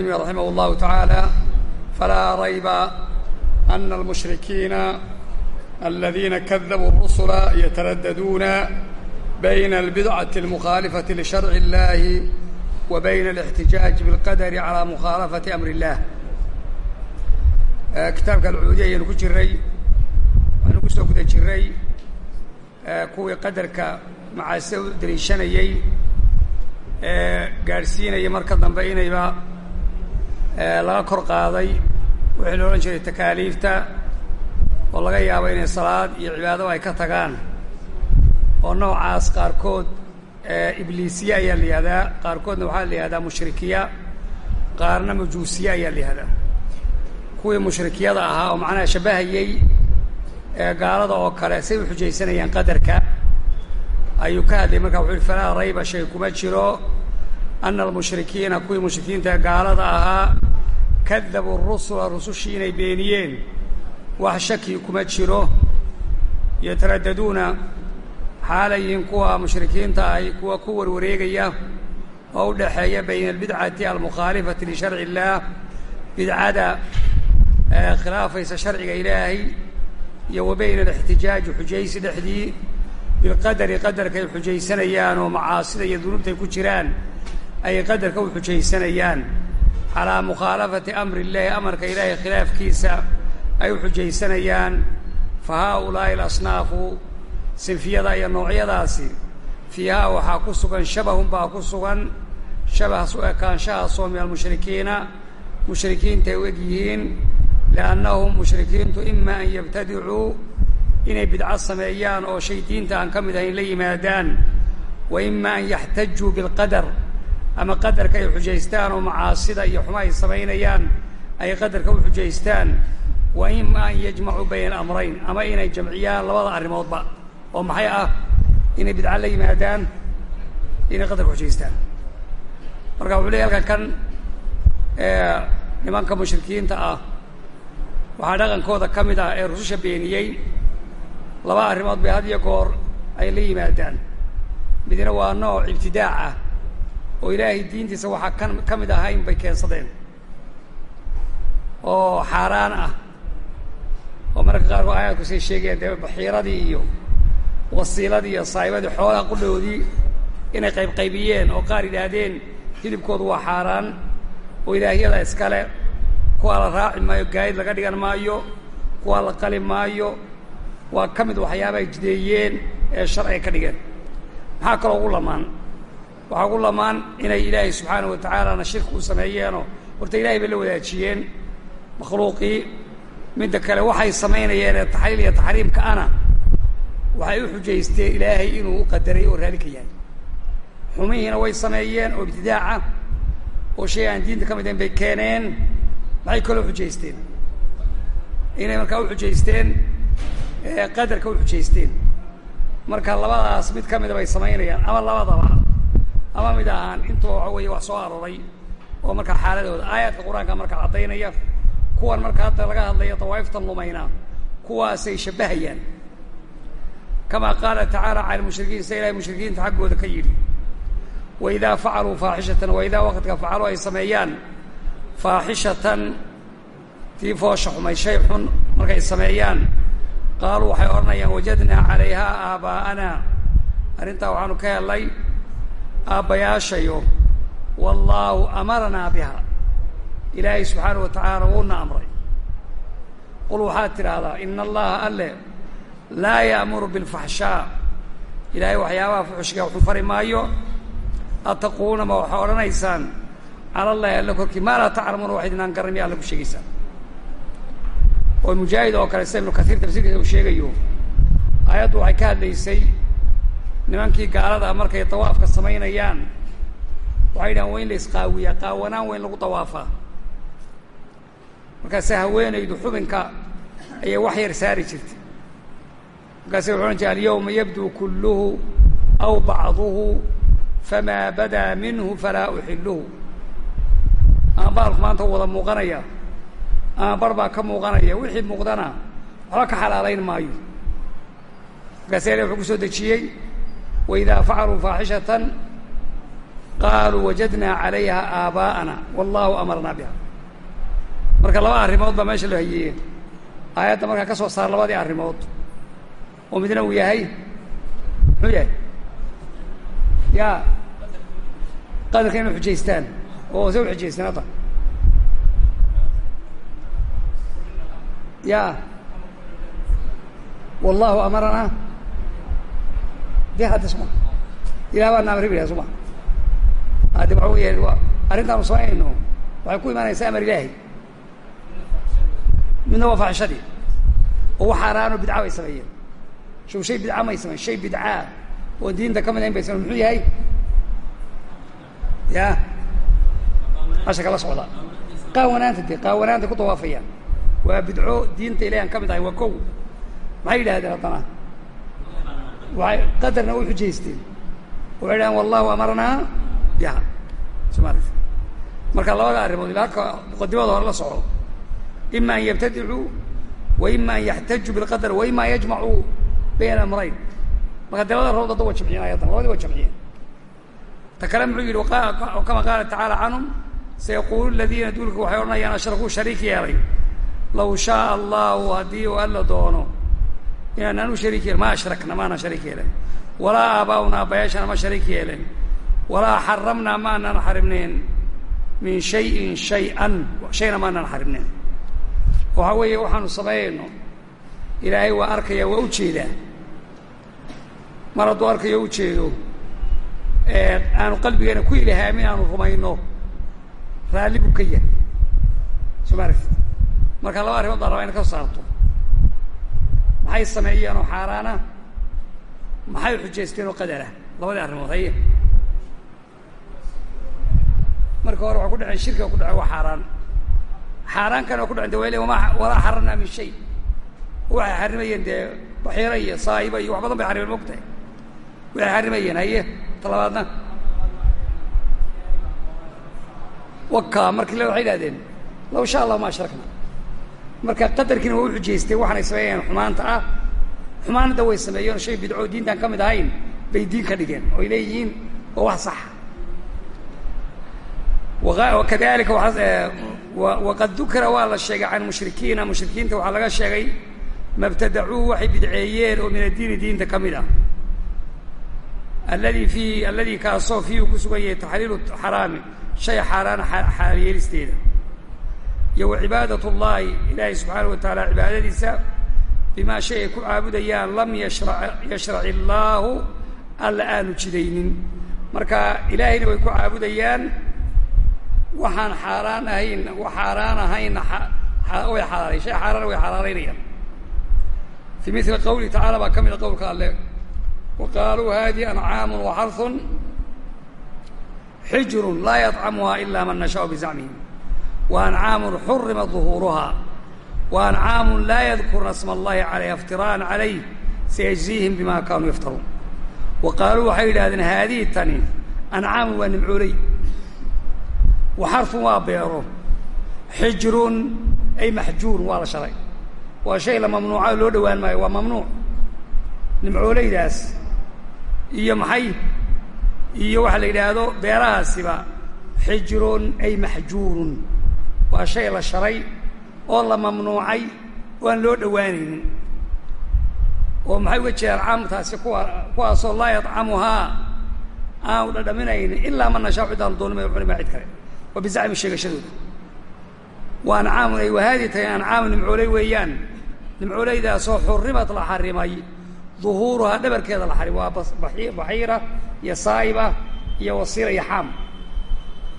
رحمه الله تعالى فلا ريب أن المشركين الذين كذبوا الرسل يترددون بين البدعة المخالفة لشرع الله وبين الاحتجاج بالقدر على مخالفة أمر الله kitaabka alcuudiya ayaynu ku jiray waxaynu ku soo guda jiray kuwii qadarka macaasida u daliishanayey ee gaadhsiinaya marka dambe inayba laga kor qaaday wixii la odhan jiray takaaliifta oo laga yaabo inay salaad iyo cibaado ay ka tagaan. Oo noocaas qaarkood ibliisiye ayaa la yihahdaa qaarkoodna waxaa la yihahdaa mushrikiya qaarna majuusiye ayaa la yihahdaa kuwii mushrikiyada ahaa oo macnaha shabbahayey gaalada oo kale say u xujaysanayaan qadarka ayuu ka hadlayay marka wuxu uhi falaa rayba shay kuma jiro ana almushrikiina kuwii mushrikiinta gaalada ahaa kadabuu rusula rusushii inay beeniyeen wax shaki kuma jiro yataraddaduuna xaalayihiin kuwa mushrikiinta ahi kuwa ku warwareegaya oo u dhexeeya bayna albidcati almukhaalifati lisharci illaah bidcada khilaafaysa sharciga ilaahay iyo wa bayna alixtijaaji xujaysi dhexdii bilqadari qadarka ay xujaysanayaan oo macaasida iyo dunuubta ku jiraan ay qadarka u xujaysanayaan calaa mukhaalafati amri illaahi amarka ilaahay khilaafkiisa ay u xujaysanayaan. Fa haaulaa'i alasnaafu sinfiyada iyo noocyadaasi fiihaa waxaa ku sugan shabahun baa ku sugan shabahas u ekaanshahaasoo min almushrikiina mushrikiinta ay u eg yihiin liannahum mushrikiintu ima an yabtadicuu inay bidco sameeyaan oo shay diinta aan ka mid ahayn la yimaadaan wa ima an yaxtajuu bilqadar ama qadarka ay xujaystaan oo macaasida iyo xuma ay samaynayaan ay qadarka u xujaystaan wa ima an yajmacuu bayna alamrayn ama inay jamciyaan labada arrimoodba oo maxay ah? Inay bidco la yimaadaan inay qadarka xujaystaan. Marka wuxuu leey halkan kan nimanka mushrikiinta ah waxaa dhaqankooda ka mid ah ee rususha beeniyey laba arrimood bay had iyo goor ay la yimaadaan. Midna waa nooc ibtidaac ah oo ilaahay diintiisa waxaa kan ka mid ahayn bay keensadeen. Oo xaaraan ah. Oo mararka qaarkood aayaadku say sheegayaan dee baxiiradii iyo wasiiladii iyo saa'ibadii xoolaha qudhoodii inay qaybqaybiyeen oo qaar yidhaahdeen hilibkoodu waa xaaraan oo ilaahyada iskale kuwaa la raaci maayo gaayid laga dhigan maayo kuwaa la qali maayo waa ka mid waxyaaba ay jideeyeen ee sharciga ka dhigeen. Maxaa kaloo ugu lamaan waxaa ugu lamaan inay ilaahay subxaana wa tacaalana u sameeyeenoo horta ilahay bay la wadaajiyeen. Makhluuqii midda kale waxay samaynayeen ee taxliil iyo taxriimka ana waxay u xujaysteen ilaahay inuu u qadaray oo raali ka yahay. Xumihiina way sameeyeen oo ibtidaaca oo shay aan diinta ka mid ahayn bay keeneen. Maxay kaloo xujaysteen? Inay markaa u xujaysteen qadarka u xujaysteen. Marka labadaas mid ka mida bay samaynayaan ama labadaba ama mid ahaan intuba waxa weeye wax soo arooray oo markaa xaaladooda aayaadka qur'aanka markaa caddaynaya kuwan marka hadda laga hadlaya dawaa'iftan lumayna kuwaasay shabbahayaan. Kama qaala tacaala cala lmushrikiin sida ilahay mushrikiinta xaggooda ka yidhi waidaa facaluu faaxishatan waidaa waqtiga facaluu ay sameeyaan faaxishatan tii foosha xumay shay xun markay sameeyaan. Qaaluu waxay odhanayaan wajadnaa calayhaa aabaa'ana arrintaa waxaanu ka helnay aabbayaashayo wallaahu amaranaa biha. Ilaahay subxaana wa tacaala wuuna amray. Qul waxaad tidhaahdaa ina allaha alle laa ya'muru bilfaxshaa. Ilaahay waxyaabaha fuxushka waxu fari maayo ataquuna ma waxaa odhanaysaan. Cala allahi alla korkii maa laa taclamuuna wax idinaan garan miya alla ku sheegaysaan oo mujaahid oo kale sida ibnu kasiir tafsiirkiisa uu sheegayo. Aayaddu waxay ka hadlaysay nimankii gaalada markay dawaafka samaynayaan waxay dhahan waa in la isqaawiyaa qaawanaan waa in lagu dawaafaa markaase haweenaydu xubinka ayay wax yar saari jirtay. Markaase wuxu odhan jire alyawma yabduu kulluhu aw bacduhu famaa badaa minhu falaa uxilluhu ama baalku maanta wada muuqanaya ama bar baa ka muuqanaya wixii muuqdana waxba ka xalaalayn maayo. Markaase ilahi wuxuu ku soo dejiyey waidaa facaluu faaxishatan qaaluu wajadnaa calayha aabaa'ana wallahu amarnaa biha marka laba arrimood baa meesha loo hayeeye aayadda markaa ka soo saar labadii arrimood oo midna uu yahay muxuu yahay ya qadarka inay xujaystaan oo se u xujaysteen hadda ya wallahu amaranaa biha hadda suma ilah baa naamri bilaha suma hadde waxa weya wa arrintaanu samaynayno waxay ku imaanaysaa amar ilaahi midna waa faxishadii oo wax xaaraano bidca bay sameeyeen show shay bidca may sameyen shay bidcaa oo diinta ka mid ayn bay sameyen muxuu yahay ya. Asha kala socda qaawanaanta de qaawanaanta ku dawaafayaan waa bidco diinta ilahi ka mid ahay waa kow maxay yidhahdeen haddana waxay qadarna u xujaysteen. Waxay dhahaan wallahu amarnaa. Biha somaali marka labada arrimood ila halka muqadimada hore la soco ima an yabtadicuu wa ima an yaxtaju bilqadar wa ima an yajmacuu bayna amrayn. Marka de labada rood hadda jamciyeen ayadan labadii waa jamciyeen ta muxuu yidhi kama qaala tacaala canhum sayaqulu ladiina duulka waxay odhanayaan ashrakuu shariik yeelay. Law shaaa allahu haddii uu alla doono inaanaan u shariik yeelin ma ashrakna maanaan shariik yeelen walaa aabaa'una aabbayaashana ma shariik yeelen walaa xaramnaa ma anaan xarimneen min shayin shay-an shayna ma anaan xarimneen waxaa weeye waxaanu samaynayno ilaahay waa arkaya waa u jeedaa mar hadduu arkayo u jeedo aanu qalbigeena ku ilhaamin aanu rumayno raalli buu ka yahay. Soo ma aragtid? Marka laba arrimood baan rabaa ina ka saarto maxay sameeyeen oo xaaraana? Maxay xujaysteen oo qadara? Labadii arrimood haye. Marka hore waa ku dhaceen shirkiga ku dhaceen waa xaaraan. Xaaraan kana waa ku dhacen de wal wama walaa xaramnaa min shay. Waxay xarimayeen dee baxiira iyo saa'iba iyo wax badan bay xarimeen mogtahay waxay xarimayeen haye. Talabaadna. Waka markii le waxay idhahdeen law sha allah ma ashrakna marka qadarkiina waa u xujaysteen waxaanay sameeyeen xumaanta ah xumaanada way sameeyeen shay bidco diintaan ka mid ahayn bay diin ka dhigeen oy leeyihiin oo wax saxa wakadalika waqad dukira waa la sheegay can mushrikiina mushrikiinta waxaa laga sheegay mabtadacuu waxay bidceeyeen oo min addiini diinta ka mid ah. Aladi fii aladi kaasoo fiihu ku sugan yahay taxliilu xaraami shay xaaraan xaal yeelisteeda iyo wa cibaadat llahi ilaahay subxaana wa tacaala cibaadadiisa bimaa shay ay ku caabudayaan lam yashra yashrac illaahu alla aanu jidaynin. Marka ilaahayna way ku caabudayaan waxaan xaaraan ahayn xaaraan ahaynna way xalaalayn shay xaaraana way xalaalaynayaan fii mili qawlihi tacala baa ka mida qowlka alle. Wa qaaluu hadihi ancaamu waxarun xijrun laa yطcamuha ila man nashaau bizacmihim ancaamun xurima ظuhuuruha ancaamun laa yadkurna sma اllahi calayha iftiraan calayh sayajziihim bima kanuu yaftaruun. Wa qaaluu waxay yidhahdeen haadihi tani ancaamun waa nimcooley wa xarfun waa beero xijrun ay maxjuurun waa la shalay. Waa shay la mamnuuca loo dhowaan maayo waa mamnuuc. Nimcooleydaas iyo maxay iyo waxa la yidhaahdo beerahaasiba xijrun ay maxjuurun waa shay la shalay oo la mamnuucay oo aan loo dhowaanaynin. Oo maxay uga jeedaan caamtaasi kuwa kuwaasoo laa yadcamuhaa? Aanu dhadhaminaynin ilaa man nashaa cidaanu doonima cunimaa cid kale waa bizacmi sheegashadooda. Wa ancaamun ay wahaadii tahay ancaamu nimcooley weeyaan. Nimcooleydaasoo xurrimad la xarimay. Duhuuruhaa dhabarkeeda la xarimay. Waa baxiira iyo saa'iba iyo wasiila iyo xaam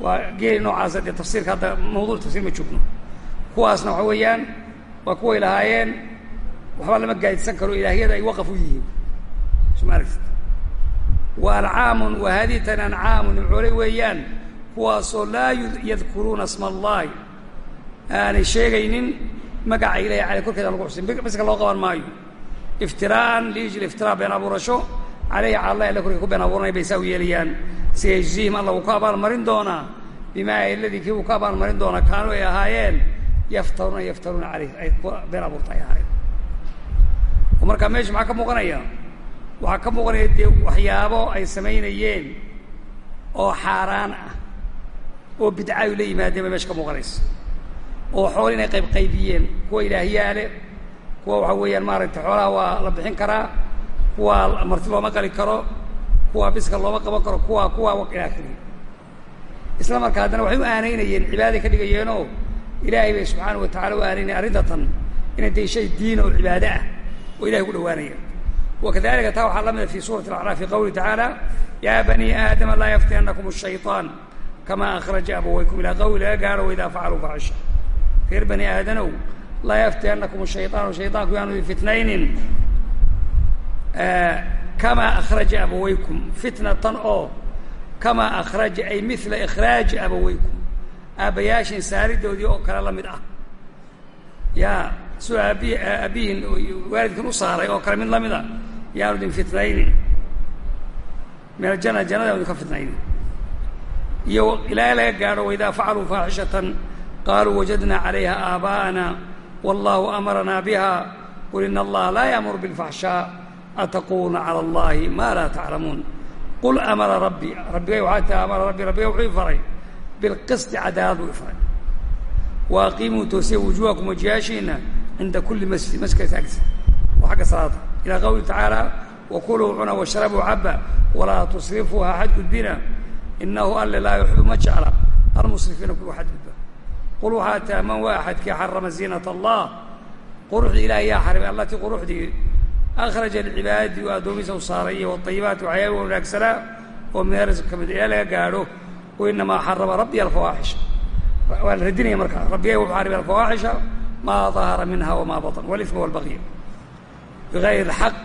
waa geeli noocaasa dee tafsiirka hadda mawduuc tafsiir ma joogno kuwaasna waxa weeyaan waa kuway lahaayeen waxba lama gaadidsan karo ilaahyada ay waqaf u yihiin. Soo ma aragtid? Wa ancaamun wa haadihi tani ancaamu nimcooley weeyaan kuwaasoo laa yadkuruuna sma allahi aanay sheegaynin magaca ilahi caley korkeeda lagu xusin biska loo qaban maayo. Iftiraa'an liijli iftiraa been abuurasho caleyhi cala allahi alla ku been abuuranaya bay saa u yeelayaan sayajziihim alla wuu ka abaalmarin doonaa bimaa aladii kii wuu ka abaalmarin doonaa kaanuu ay ahaayeen. Yaftaruuna yaftaruuna caleyh ay been abuurta ay ahaayeen. Oo markaa meesha maxaa ka muuqanaya? Waxaa ka muuqanaya dee waxyaabo ay samaynayeen oo xaaraan ah oo bidcayu la yimaadeen bay meesha ka muuqanaysa. Oo xool inay qayb qaybiyeen. Kuwa ilaahyaa leh kuwa waxa weeyaan maaragtay xoolaha waa la bixin karaa kuwa marti looma qali karo kuwa biska looma qaban karo kuwa kuwa ilaa keliya isla markaa haddana waxay u aanaynayeen cibaaday ka dhigayeenoo ilaahay bay subxaana wa tacala u aanaynayeen arrintatan inay day shay diin oo cibaado ah oo ilahay ku dhawaanayaan wakadalika taa waxaa la mida fi suurati alacraaf fi qawlihi tacaala yaa bani aadama laa yaftinannakum ashayطaan kama akhraja abawaykum ilaa qawli laga gaaro waidaa facaluu faxisha reer bani aadanow laa yaftinannakum ashayطaanu shayطaanku yaanu idin fitnaynin kamaa akhraja abawaykum fitnatan oo kamaa akhraja ay mila ikhraaji abawaykum aabbayaashin saaridoodii oo kale la mid ah yaa suu aabi aabihin waalidkan u saaray oo kale mid la mid a yaanu idin fitnaynin min aljana jannada yaanu idinka fitnaynin iyo ilaahay laga gaadho waidaa facaluu faaxishatan qaaluu wajadna calayha aabaa'ana wallahu amaranaa biha qul ina allaha laa yaamuru bilfaxshaa ataquluuna cala allahi ma laa taclamuun qul amara rabbi rabbigay waxaa tii amara rabbi rabbiga wuxuu faray bilqisti cadaalad buu i faray toosiya wujuhakum wajiyaashiina cinda kuli masjid masjidkaas agsa waa xagga salaada ilaa qawli tacaala wakuluu cuna washrabuu caba walaa tusrifuu ha xadgudbina inahu alle laa yuxibu ma jecla almusrifiina kuwa xadgudba qul waxaa taa man waa axadkii xarama ziinata allah quruxdii ilahay yaa xarimay allatii quruxdii akhraja lcibaadi oo addoomiisa u saaray iyo wadayibaati waxyaaba wanaagsanaa oo min risq ka mid ilaa laga gaadho wainamaa xarama rabbiya alfawaaxisha waa la radinaya markaa rabbigay wuxuu xarimay alfawaaxisha maa dahara minha wamaa baطn wاlإثma wاlbagya bغayr الxaq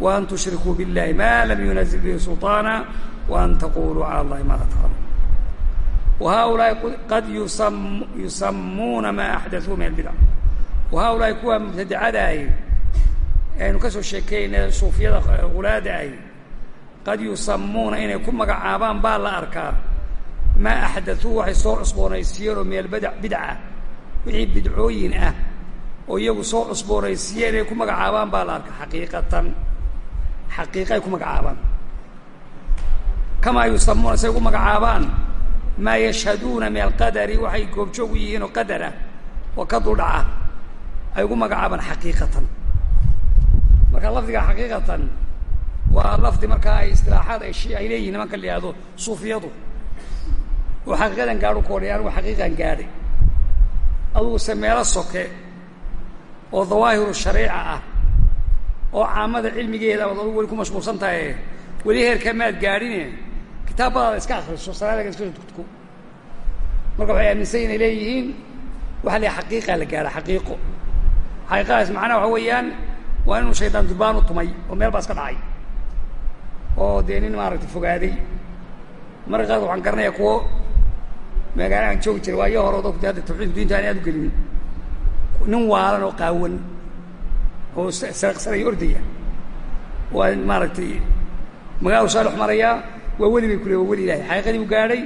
وan tushrikuu biاllahi ma lam yunazil bihi sulطaana وan taquluu calى اllahi ma laa taclamuun وhaؤulaaءi qad yusamuuna ma axdaثuu min اlbidc وhaؤulaaءi kuwa mubtadicada ahi aynu ka soo sheekeynay suufiyada hulaada ahi qad yusamuuna inay ku magacaabaan baa la arkaa. Maa axdaثuu waxay soo cusboonaysiiyeen oo min albadc bidca wixii bidcooyin ah oo iyagu soo cusboonaysiiyeen inay ku magacaabaan baa la arka xaqiiqatan xaqiiqay ku magacaabaan. Kamaa yusamuuna say ugu magacaabaan maa yashhaduuna min alqadari waxay goobjoog u yihiin oo qadar ah oo ka duldhaca ay ugu magacaabaan xaqiiqatan marka lafdiga xaqiiqatan waa lafdi markaa ay istilaaxaad ay leeyihiin nimanka la yihahdo suufiyadu. Oo xaqiiqadan gaadhu koodhay anigu xaqiiqan gaadhay adugu se meelo soke oo dawaahiru shariica ah oo caamada cilmigeeda aad adugu weli ku mashquulsan tahay weli heerka maad gaadhine kitaabadaada iska akriso salaadaga iska soo marka waxay aaminsan inay leeyihiin waxa la xaqiiqa la gaadha xaqiiqo. Xaqiiqadaas macnaha waxa weeyaan waa inuu shaydaan durbaan tumay oo meel baa iska dhacay. Oo dee nin maaragtay fogaaday. Marka qaar waxaan garanayaa kuwo magaala aan joogi jiray. Waayo hore dadku de hadda tawxiidku diinta aan aad u gelin nin waalan oo qaawan oo saraqsanaya ordaya. Waa maaragtay magaaladu saalix marayaa. Waa weli bay ku leey waa weli ilahay xaqiiqadii u gaadhay.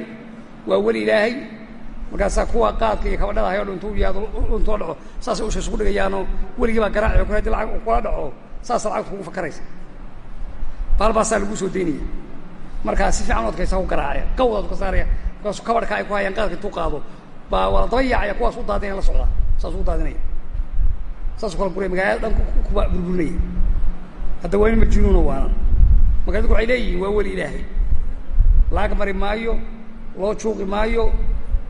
Waa weli ilaahay markaasaa kuwa qaadka iyo kabadhada hayo intuu yaado intoo dhaco saasay usha isugu dhigayaanoo weligii baa garaaci kule haddii lacag kula dhaco saasa lacagtu kugu fakaraysa. Baalbaasaa lagu soo daynaya markaa si fiican u adkaysa ku garaacaya qawdaad ka saaraya markaasu kabadhka ay ku hayaan qaadka intuu qaado baa waa daba yaacaya kuwaas u daadinaya la socdaa saas u daadinaya. Saasuu kala guraya magaalada dhan kuba burburinaya. Hadda waa in majnuuno waanan marka waxay leeyihiin waa weli ilaahay. Laag mari maayo loo juuqi maayo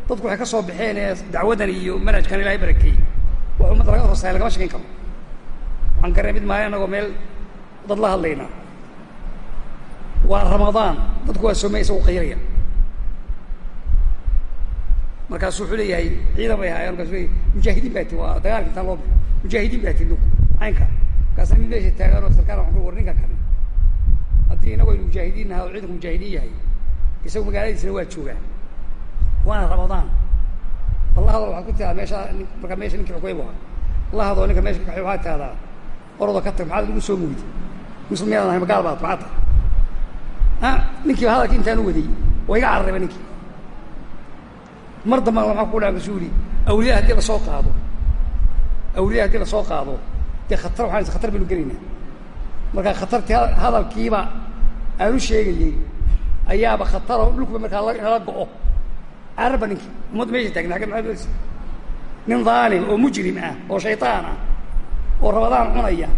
dadku waxay ka soo baxeen ee dacwaddan iyo manhajkan ilahay barakeeyey wax ummadda laga soo saray lagama shakayn karo. Waxaan garanay mid maalin annagoo meel dad la hadlayna. Waa ramadaan. Dadku waa soomey isagu qayraya markaasu wuxuu leeyahay ciidan bay ahaayeen markasu leeyahy mujaahidiin baa tii waa dagaalka intaan loo bixi mujaahidiin baa tii ninku caynka. Markaasa mid meesha taagaan oo sarkaan waxaan ku war ninka haddii inagu aynu mujaahidiin nahay oo ciidanku mujaahidiin yahay isagu magaaladiisana waa joogaa waana ramadaan. Bal la hadal waxaad ku tiraa meesha markaa meesha ninkii xukumay bu ahaa la hadoo ninka meesha kaxay waxaad tihahdaa oroda ka tag maxaad lagu soo mugdi? Muslim miyaadan ahay? Magaal baad maxaa tahay? Ha? Ninkiiba hadalki intaan u waday waa iga cararayba ninkii. Mar dambana waxaa ku dhaca yidhi awliya haddii la soo qaado awliya haddii la soo qaado dee khatar waxaan khatar baynu gelaynaa marka khatartii hadalkiiba aan u sheegayey ayaaba khataro dhulkuba markaa nala go'o cararba ninkii ummadda meesha taagna agga maaa nin dhaalim oo mujrim ah oo shaytaan ah oo rabadaan cunaya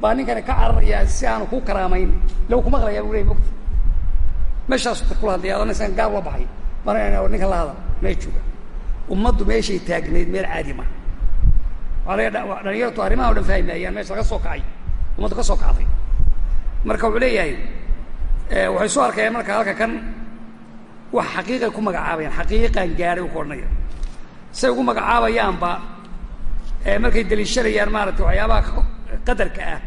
baa ninkani ka cararaya si aanu ku karaamayn law ku maqlayaa bu ley mogta meeshaasu kula hadlaya adoo nisan gaar loo baxay bana ninkan la hadal mee jooga ummaddu meeshay taagnayd meel caadi ma waa dhalinyartu arrimaha o dhan fahmi maayaan meesha laga soo kacay ummaddu ka soo kacday marka wuxuu leeyahay waxay soo arkayaan marka halka kan wax xaqiiqay ku magacaabayaan xaqiiqan gaadhay ku odhanaya say ugu magacaabayaanba markay daliishanayaan maaragtay waxyaabaha qadarka ah.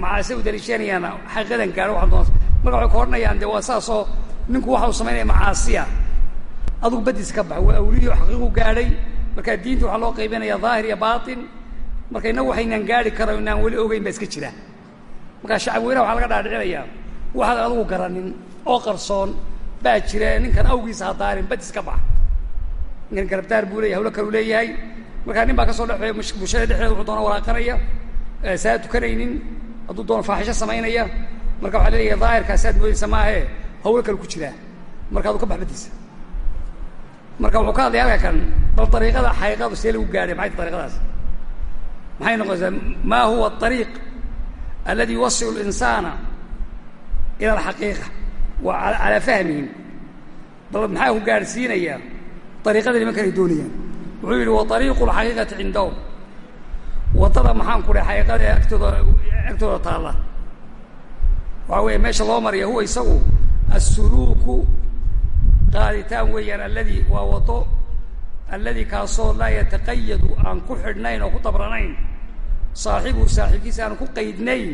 Macaase u daliishanayaana xaqiiqadan gaadho waxaa doonta marka waxay ku odhanayaan de waa saasoo ninku waxa uu samaynaya macaasiya. Adugu badis ka baxa waa awliyo xaqiiqu gaadhay. Markaa diinta waxaa loo qaybinaya daahir iyo baatin. Marka innagu waxaynaan gaadhi karo inaan weli ogeyn baa iska jira. Markaa shacab weynaha waxaa laga dhaadhicinayaa. Waxaad adugu garanin oo qarsoon baa jira ninkan awgiisa ha daarin badis ka baxa ninkan garabdaar buu leyahy hawlo kalu leeyahay. Markaa nin baa ka soo dhexeeya bulshada dhexdeeda wuxuu doona walaaqanaya. Saa tukanaynin hadduu doono faaxisho samaynaya. Marka waxaa leeyahay daahirkaasaad moodaysa maahe hawlo kale ku jiraa marka adu ka bax badiisa. Marka wuxuu ka hadlaya halka kan bal dariiqada xaqiiqadu see lagu gaadhay maxay dariiqadaas? Maxay noqonaysaa ma huwa ariiq aladi yuwasilu linsaana ila alxaqiiqa wa calaa fahmihim bal maxaa ku gaadhsiinaya ariiqada nimankan ay doonayaan. Wuxuu yidhi wa ariiqu lxaqiiqati cindahum waddada maxaan ku dhahay xaqiiqada ee agtooda agtooda taalla. Waxaa weeye meesha loo maraya huwa isagu assuluuku qaaditaan weeyaan aladi waa wado aladi kaasoo laa yataqayadu aan ku xidhnayn oo ku dabranayn saaxibuhu saaxiibkiisa aan ku qaydnayn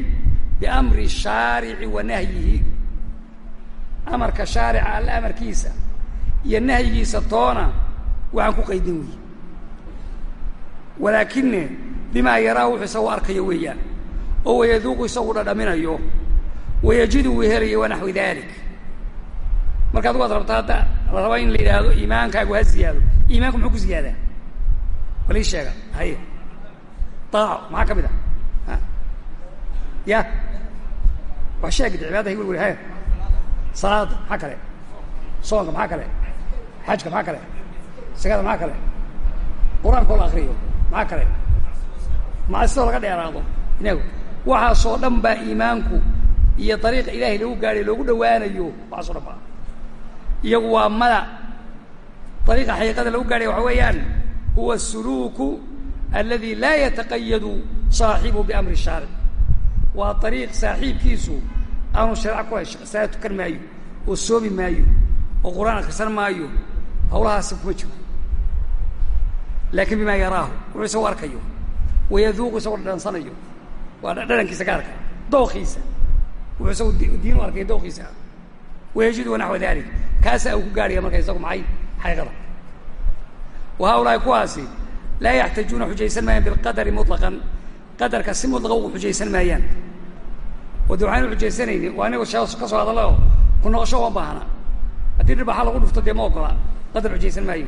amarka shaarica alla amarkiisa iyo nahyigiisa toona waxaan ku qaydin weeye walaakine bimaa yaraa wuxuu isagu arkayo weeyaan oo wayaduuqu isagu dhadhaminayo wayajidu uu helayo wanaxwi dalik marka adigu ad rabta hadda la raba in la yidhaahdo iimaankaagu ha ziyaado iimaanku muxuu ku ziyaadaa bal ii sheega haye. Daaco maxaa ka mid ah? Ya? Wax sheegid cibaadada hi welwel haya salaada maxaa kale? Soonka maxaa kale? Xajka maxaa kale? Sagada maxaa kale? Qur'aanka oo la akriyo maxaa kale? Macasidoo laga dheeraado inagu waxaasoo dhan baa iimaanku iyo dariiqa ilaahay lagu gaadhay loogu dhawaanayo waxaaso dhan baa. Iyagu waa mada dariiqa xaqiiqada lagu gaadhay waxa weeyaan huwa asuluuku aladi laa yataqayadu saaxibuhu biamri shaaric waa ariiq saaxiibkiisu aanu shareeco ku hay saa tukan maayo oo soomi maayo oo qur'aan akrisan maayo hawlahaasi kuma jiro laakiin bimaa yaraahu wuxuu isagu arkayo wayaduuqu isagoo dhadhansanayo waa dhadhankiisa gaarka dookiisa wuxuu isagu diin u arkaya dookiisa wayajidu wanaxwa dalik kaasaa uu ku gaarhaya marka isagu maxay xaqiiqada wa haulaai kuwaasi laa yaxtajuuna xujaysan maayaan bilqadari muطlaqan qadarka si mudlaqa ugu xujaysan maayaan oo de waxaynu xujaysanayni waa anigo shee ka soo hadalla oo ku noqosho uma baahna. Haddii dhirbaxa lagu dhufto dee ma ogola. Qadar xujaysan maayo.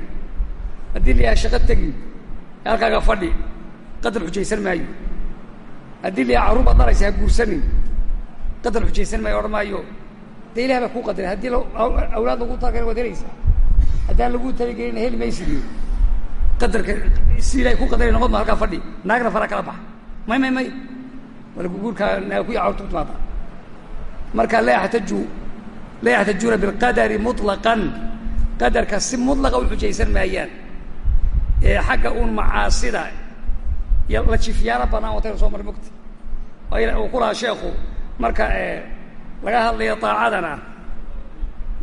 Haddii la yahay shaqo tegi halkaaga fadhi qadar xujaysan maayo. Haddii la yahay carruur baad dhalaysa ha guursanin qadar xujaysan maayo odhan maayo. Dee ilah baa kuu qadaray. Haddii awlaad lagu talagala waad helaysaa haddaan lagu talagelina heli maysidiyo qadarka si ilahay ku qadaray noqod ma halkaa fadhi. Naagna faraa kala baxa. May may may wala guurkaa ku timaada marka laa yaxtaju laa yaxtajuuna bilqadari muطlaqan qadarka si mudlaqa u xujaysan maayaan. Ee xagga uun macaasida la jifiyaano banaan wataynu soo mari mogta uu ku lahaa sheekhu marka laga hadlayo daacadana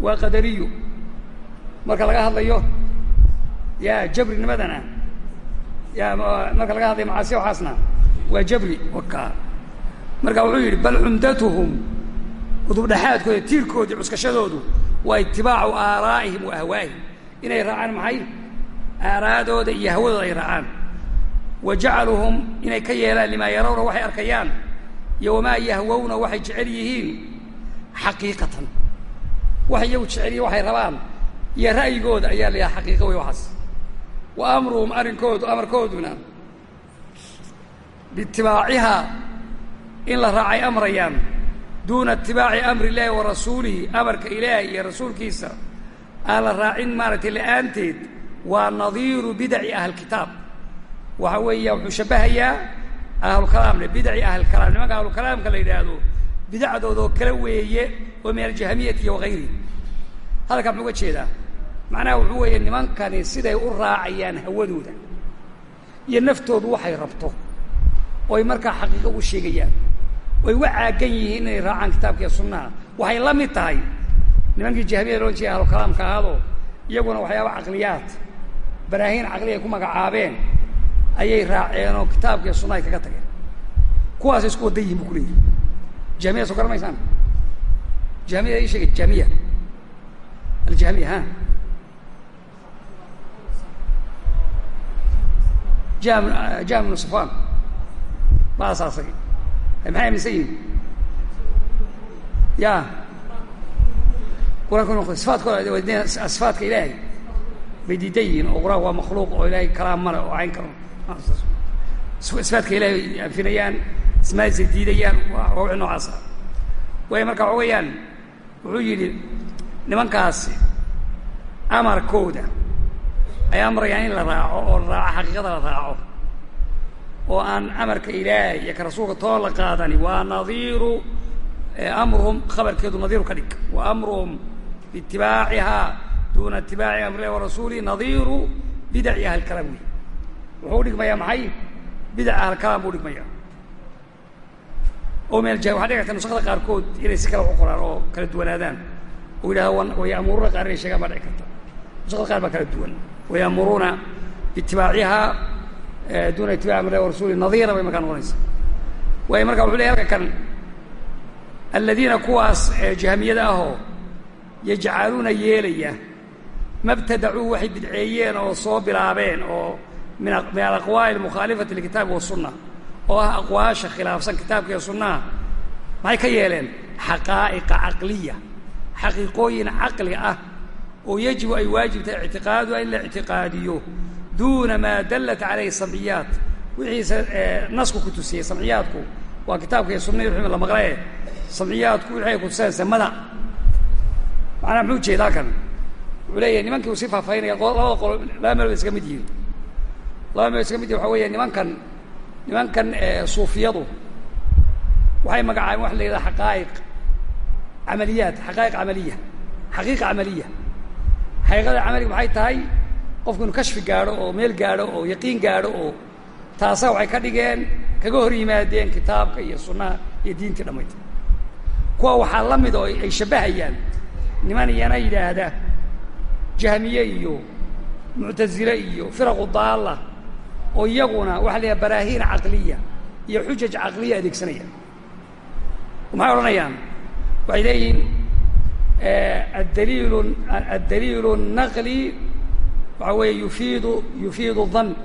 waa qadariyo marka laga hadlayo ya jabrinimadana ya marka laga hadlayo macaasiya waxaasna waa jabri marka wuxuu yidhi bal cumdatuhum udubdhaxaadkooda tiirkoodii cuskashadoodu waa itibaacu aaraa'ihim wa ahwaa'ihim. Inay raacaan maxay? Aaraadooda iyo hawadooda ay raacaan. Wa jacaluhum inay ka yeelaan limaa yarawna waxay arkayaan iyo wamaa yahwowna waxay jecel yihiin xaqiiqatan. Waxay iyagu jecel yihiin waxay rabaan iyo ra'yigooda ayaa la yaha xaqiiqa wey waxaas. Wa amruhum arrinkoodu amarkooduna biitibaacihaa in la raacay amrayaan duuna itibaaci amri illaahi wa rasuulihi amarka ilaahay iyo rasuulkiisa aan la raacin maaragtay la'aanteed waa nadiiru bidaci ahlkitaab waxa weeya wuxuu shabahayaa ahlukalaamle bidaci ahlkalaam nimanka ahlukalaamka la yidhaahdo bidacdoodoo kala weeye oo min aljahamiyati iyo wagayri hadalkaa muxuu uga jeedaa? Macnaha wuxuu weeye nimankani siday u raacayaan hawadooda iyo naftoodu waxay rabto oy markaa xaqiiqo u sheegayaan oy uga caagan yihiin inay raacaan kitaabka sunnaha. Waxay la mid tahay. Nimankii jahmiyada loodhan jiray ahlukalaamka ahaadoo iyaguna waxyaaba caqliyaad baraahiin caqli ay ku magacaabeen ayay raaceen oo kitaabka iyo sunnahay kaga tageen. Kuwaasay isku waddan yihiin bu kuleeyihi jahmiya soo garamaysaan jahmiyada ii sheegay jahmiya. Aljahmiya ha jam jam ibnu safan ma asaasay maxay aaminsan yihiin ya qur'aanka sifaadkooda sifaadka ilaahay bay diidan yihiin oo qur'aanku waa makhluuq oo ilaahay kalaam male oo cayn karo. Sifaadka ilahay bay anfinayaan ismaadiisay diidayaan waa wixii noocaasa waayo marka waxa weeyaan wuxuu yidhi nimankaasi amarkooda ay amrayaan in la raaco oo raaco xaqiiqada la raaco oo aan amarka ilaahay iyo ka rasuulka too la qaadani waa nadiiru amruhum khabarkeedu nadiiru ka dhig. Wa amruhum biitibaacihaa duuna itibaaci amrilahi wa nadiiru bidaci ahlkalaam wey wuxuu udhigmayaa maxay? Bidac ahlkalaam buu udhigmayaa oo meel waxaa dhici karta nusakda qaarkood inay si kale u qoraan oo kala duwanaadaan. Oo yidhahda wayamuruuna qaar inay sheegaan baa dhici karta nusakda qaar baa kala duwan. Wayamuruuna biitibaacihaa duuna itibaci amrilahi wa rasuulihi nadiira bay markaa noqonaysa waayo marka wuxu ley halka kan aladiina kuwaas jahmiyada ahoo yajcaluuna yeelaya mabtadacuu waxay bidceeyeen oo soo bilaabeen oo min alaqwaali almukhaalifati likitaabi wasunna oo ah aqwaasha khilaafsan kitaabka iyo sunnaha maxay ka yeeleen? Xaqaa'iqa caqliya xaqiiqooyin caqli ah oo yajibu ay waajib tahay ictiqaaduha in la ictiqaadiyo duuna maa dallat calayhi samciyaat. Wixiise nasku ku tusiyey samciyaadku. Waa kitaabka iyo sunnahi wixii la maqlae samciyaadku waxay kutuseen samada. Macnaha muxuu jeedaa kan wuxuu leeyahay nimankii uu sii faahfaahinaya labada qolo laba meel bay iska mid yihiin. Laba meel iska mid yihiin waxa weya nimankan nimankan suufiyadu waxay magacaabeen waxa la yidhaha xaqaa'iq camaliyaat xaqaa'iq camaliya xaqiiqa camaliya. Xaqiiqada camaliga tahay qofku inu kashfi gaadho oo meel gaadho oo yaqiin gaadho oo taasa waxay ka dhigeen kaga hor yimaadeen kitaabka iyo sunnaha iyo diintii dhammayd. Kuwa waxaa la mid oo ay shabbahayaan niman iyana yidhaahda jahmiye iyo muctazile iyo firaqu daalla oo iyaguna waxa la yidhaha baraahiin caqliya iyo xujaj caqliya adeegsanaya maxay odhanayaan waxay leeyihiin addaliilu addaliilu الnaqli waxaa weeye yufiidu yufiidu dhan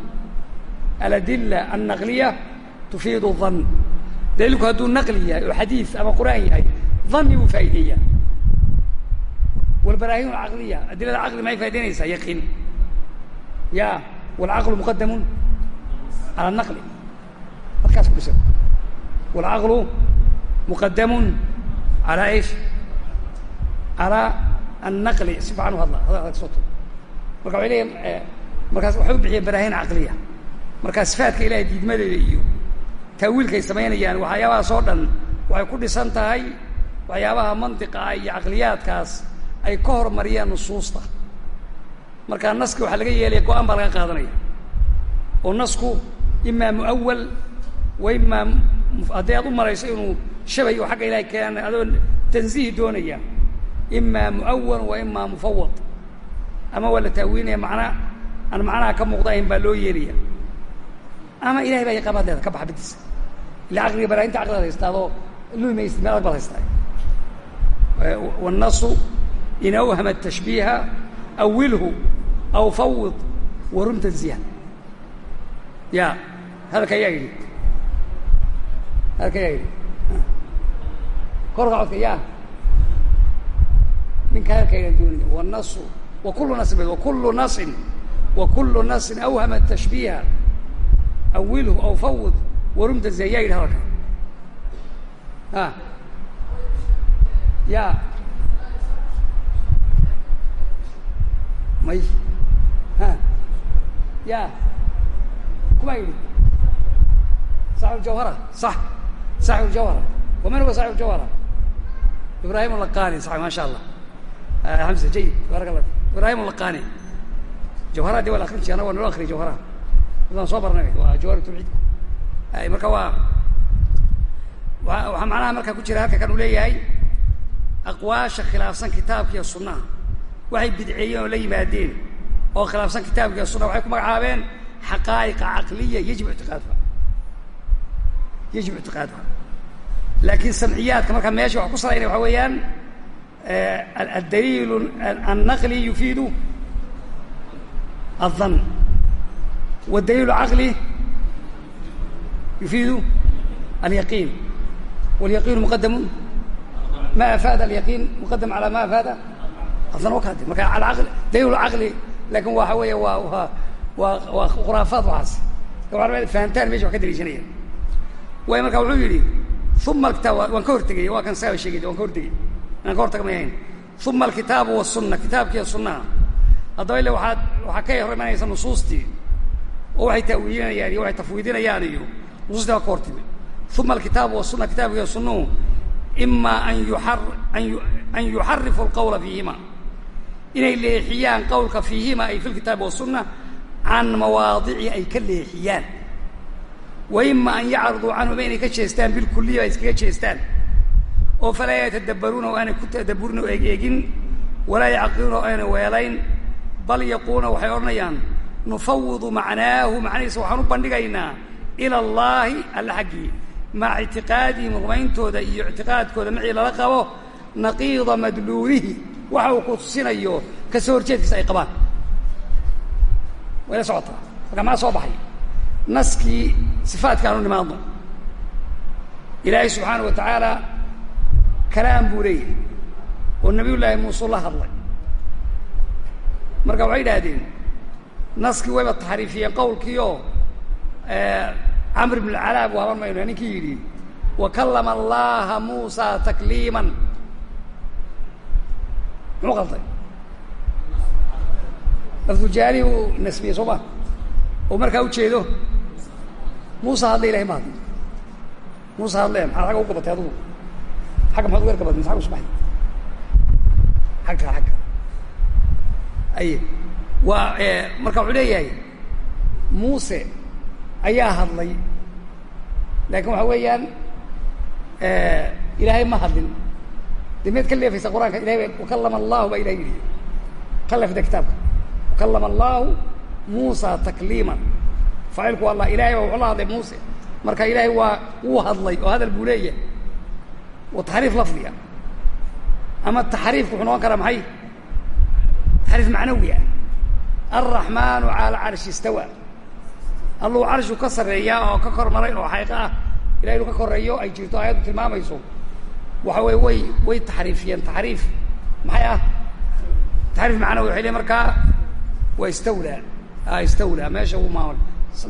aladila annaqliya tufiidu dhan daliilku hadduu naqli yahay oo xadiis ama qur'aan yahay dhanni wuu faa'ideeyaa wlbarahin caqliya adilada caqli maay faa'ideynaysaa yaqiin ya wlcaqlu muqadamun cala anaqli markaas kusa wlcaqlu muqadamun calaa ish calaa annaqli si fiican u hadla hadal soo tu marka waxay leeyihiin markaas waxay u bixiyeen baraahin caqliya. Markaa sifaadka ilahay diidmadeeda iyo taawiilkaay samaynayaan waxyaabahaas oo dhan waxay ku dhisan tahay waxyaabaha mantiqa ah iyo caqliyaadkaas ay ka hormariyaan nusuusta. Markaa naski waxaa laga yeelaya go'aan baa laga qaadanaya. Oo nasku imaa muawal wa imaa haddii aad u malayso inuu shabay oo xagga ilahay keenan adoo tanziihi doonaya imaa muawal wa imaa mufawad ama waa la taawinaya manaa aan macnaha ka muuqda ahayn baa loo yeelaya ama ilahay baa yaqaan baad leeda ka baxa midkiisa ila aqliga bara inta haystaadoo lumaysid meel adag baad haystaa wالnasu in awhama tashbiiha awilhu aw fawid warun tansiha ya hadalka ayaa yidhi. Hadalka ayaa yidhi. Korka codka ya. Ninka hadalka yaan doonaya wnasu wakulu nasin ba wakulu nasin wakulu nasin awhama التashbiiha awilhu aw fawid warun tanziha yaa yidhi hadalka a ya may ha ya kuma yidhi saaxib jawhara sax saaxib jawhara waman huwa saaxib jawhara ibrahim laqani sax ma sha allah hamza jayid barak allah ibrahim laqani jawhara di waa la akrin jir ana waa nolo akriya jawhara midaan soo barnay waa jawhar tawxiidku marka waa waxaa macnaha markaa ku jira halka kan uu leeyahay aqwaasha khilaafsan kitaabka iyo sunnaha waxay bidceeyeen oo la yimaadeen oo khilaafsan kitaabka iyo sunnaha waxay ku magacaabeen xaqaa'iqa caqliya yajib ictiqaaduha yajib ictiqaaduha laakiin samciyaadka markaa meesha wax ku salaynaya waxa weeyaan addaliil annaqli yufiidu الظن والدليل العقلي يفيد اليقين واليقين مقدم ما أفاد اليقين مقدم على ما أفاد الظن وكاذب marka العقل دليل العقلي لكن waxa weeye waa waa waa khuraafaad waxaas gabadha fahantaan meesha wax ka daliishanaya way marka wuxuu yidhi uma alkitaab waan ka hortegay waa kan saa sheegay waan ka hortegay inaan ka hortagmay ahayn uma alkitaabu wasunna kitaabkiiyo sunnaha. Haddaba ille waaad waxaa ka hor imanaysa nusuustii oo waxay taawiilinayaan iyo waxay tafwiidinayaan iyo nusuustii baa ka hor timi uma alkitaabu wasuna kitaabkiiyo sunnuhu ima an yuxarifu alqawla fiihima. Inay leexiyaan qawlka fiihima ay fi lkitaabi wasunna can mawaadici ay ka leexiyaan. Wa ima an yacruduu canhuma inay ka jeestaan bilkuliya ay iskaga jeestaan oo falaa yatadabbaruuna oo aanay ku tadabburin oo egeegin walaa yacqiluuna oo aanay weelayn bal yaquuna waxay odhanayaan nufawidu macnaahu macnihiisa waxaan u bandhigaynaa ila allaahi alla xaggii. Maca ictiqaadihim rumayntooda iyo ictiqaadkooda macii lala qabo naqiida madluulihi waxa uu ku tusinayo ka soo horjeedkiisa ay qabaan. Way la socotaa. Marka maa soo baxay? Naskii sifaadka aanu nimaadno. Ilaahay subxaana wa tacaala kalaam buu leeyahay oo nabiy llaahi muuse la hadlay. Marka waxay idhaahdeen naskii wayba taxriifiyeen qawlkiioo camr ibn alcalaa buu haban mayno ninkii yidhi wa kallama allaha muusa takliiman. Muxuu qalday lafdujaali uu nasbiyey soo ma? Oo markaa ujeedo muuse hadle ilahay ma hadlin muuse hadleen maxaad agga u gabatay adugu xagga maxaad uga ergabatay mise agga usbaxay agga agga ay waa marka wuxuu leeyahay muuse ayaa hadlay. Laakin waxa weeyaan ilaahay ma hadlin. De meed ka leefaysa qur'aanka ilahay wakallama allahu baa ilahay yidhi. Ka leefda kitaabka. Wakallama allahu muusa takliiman. Faacilku waa allah ilahay wuxuu la hadlay muuse. Marka ilaahay waa wuu hadlay oo hadal buu leeyahay wa taxriif lafdiga ama taxriifku wuxuu noqon karaa maxay? Taxriif macnawi ah alraxmaanu cala carshi istawa. Alluu carshu ka sarreeyaa oo ka kor maray oo xayqo ah ilahay inuu ka koreeyo ay jirto aayaddu tilmaamayso. Waxa weye way way taxriifiyeen taxriif maxay ah? Taxriif macnawi waxay leeyn markaa waa istawlaa. A istawlaa. Meesha uu maamul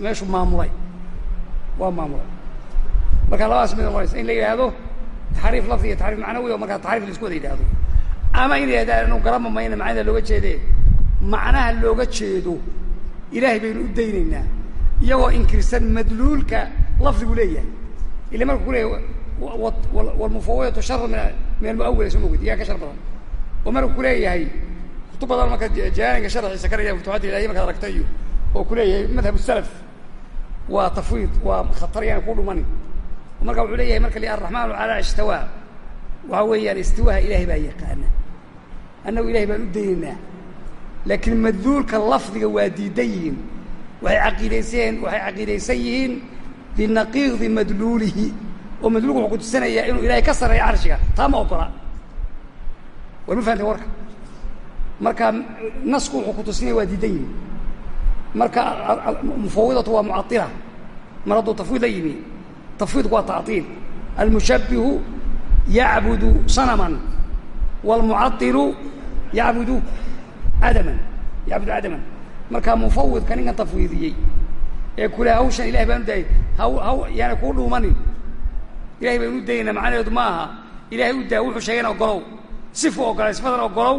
meeshuu maamulay. Waa maamulay. Marka labadaas mid noqonaysa in la yidhaahdo taxriif lafdi iyo taxriif macnawi oo markaa taxriif la isku wada yidhahdo ama in la yidhahda anu garama mayna macnida looga jeedee? Macnaha looga jeedo ilaahay baynu u daynaynaa iyagoo inkirsan madluulka lafdigu leeyahay. Ila marka ku leeyahy wlmufawidatu shar min min almuawil soo mogid iyaa ka shar badan. Oo marka ku leeyahay kutub badan marka jaaninka sharxiisa karaya futuxaadda ilahiy markaad aragta iyo oo ku leeyahay madhab salaf. Waa tafwiid waa khatar yaana ku dhumanin marka wuxuu leeyahay marka araxmaanu cala istawa. Waxa weeyaan istiwaha ilahay baa yaqaana. Annagu ilahay baan u daynaynaa. Laakiin madluulka lafdiga waa diidan yihiin waxay aqiidayseen waxay caqiidaysan yihiin binaqiidi madluulihi. Oo madluulku wuxuu kutusanayaa inuu ilahay ka sarreeyo carshiga. Taa ma ogola. War ma fahamteen warka? Marka nasku wuxuu kutusinaya waa diidan yihiin marka mufawidatu waa mucaila mar hadduu tafwiid la yimi tafwiidku waa tacطiil almushabihu yacbudu sanaman wاlmucailu yacbudu adaman yacbudu adaman marka mufawidka ninkan tafwiidiyey ee kule hawshan ilahay baan u daayay haw haw yaana kuu dhuumanin ilahay baynu u daynaa macnaheedu ma aha ilahay u daa wuxuu sheegayna ogolow sifu ogolay sifadan ogolow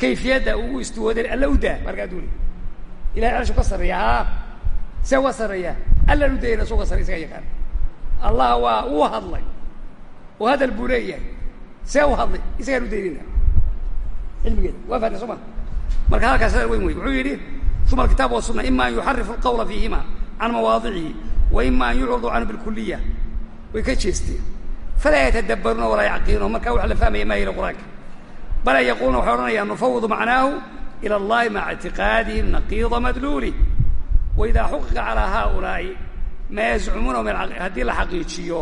kayfiyadda ugu istiwooden alla u daa markaa duuli ilahay carshu ka sarreeya haa see uga sarreeya allan u dayana su uga sarrey isaga yaqaan allah waa uu hadlay. Oo hadal buu leeyahay. See u hadlay. Isagaan u daynayna cilmigeeda waa fahnay soo ma marka halkaas hadal weyn wey wuxuu yidhi uma alkitaab wasuna ima an yuxarifu alqawla fiihima can mawaadicihi wa ima an yucradu canhu bilkuliya way ka jeesteen falaa yatadabbaruuna walaa yacqiluuna markaa wax la fahmaya maa yila qur'aanka. Bala yaquuluna waxay odhanayaan nufawidu macnaahu ila allahi maca ictiqaadihim naqiida madluulih waidaa xuqiqa calaa haaulaa'i maa yazcumuuna min haddii la xaqiijiyo.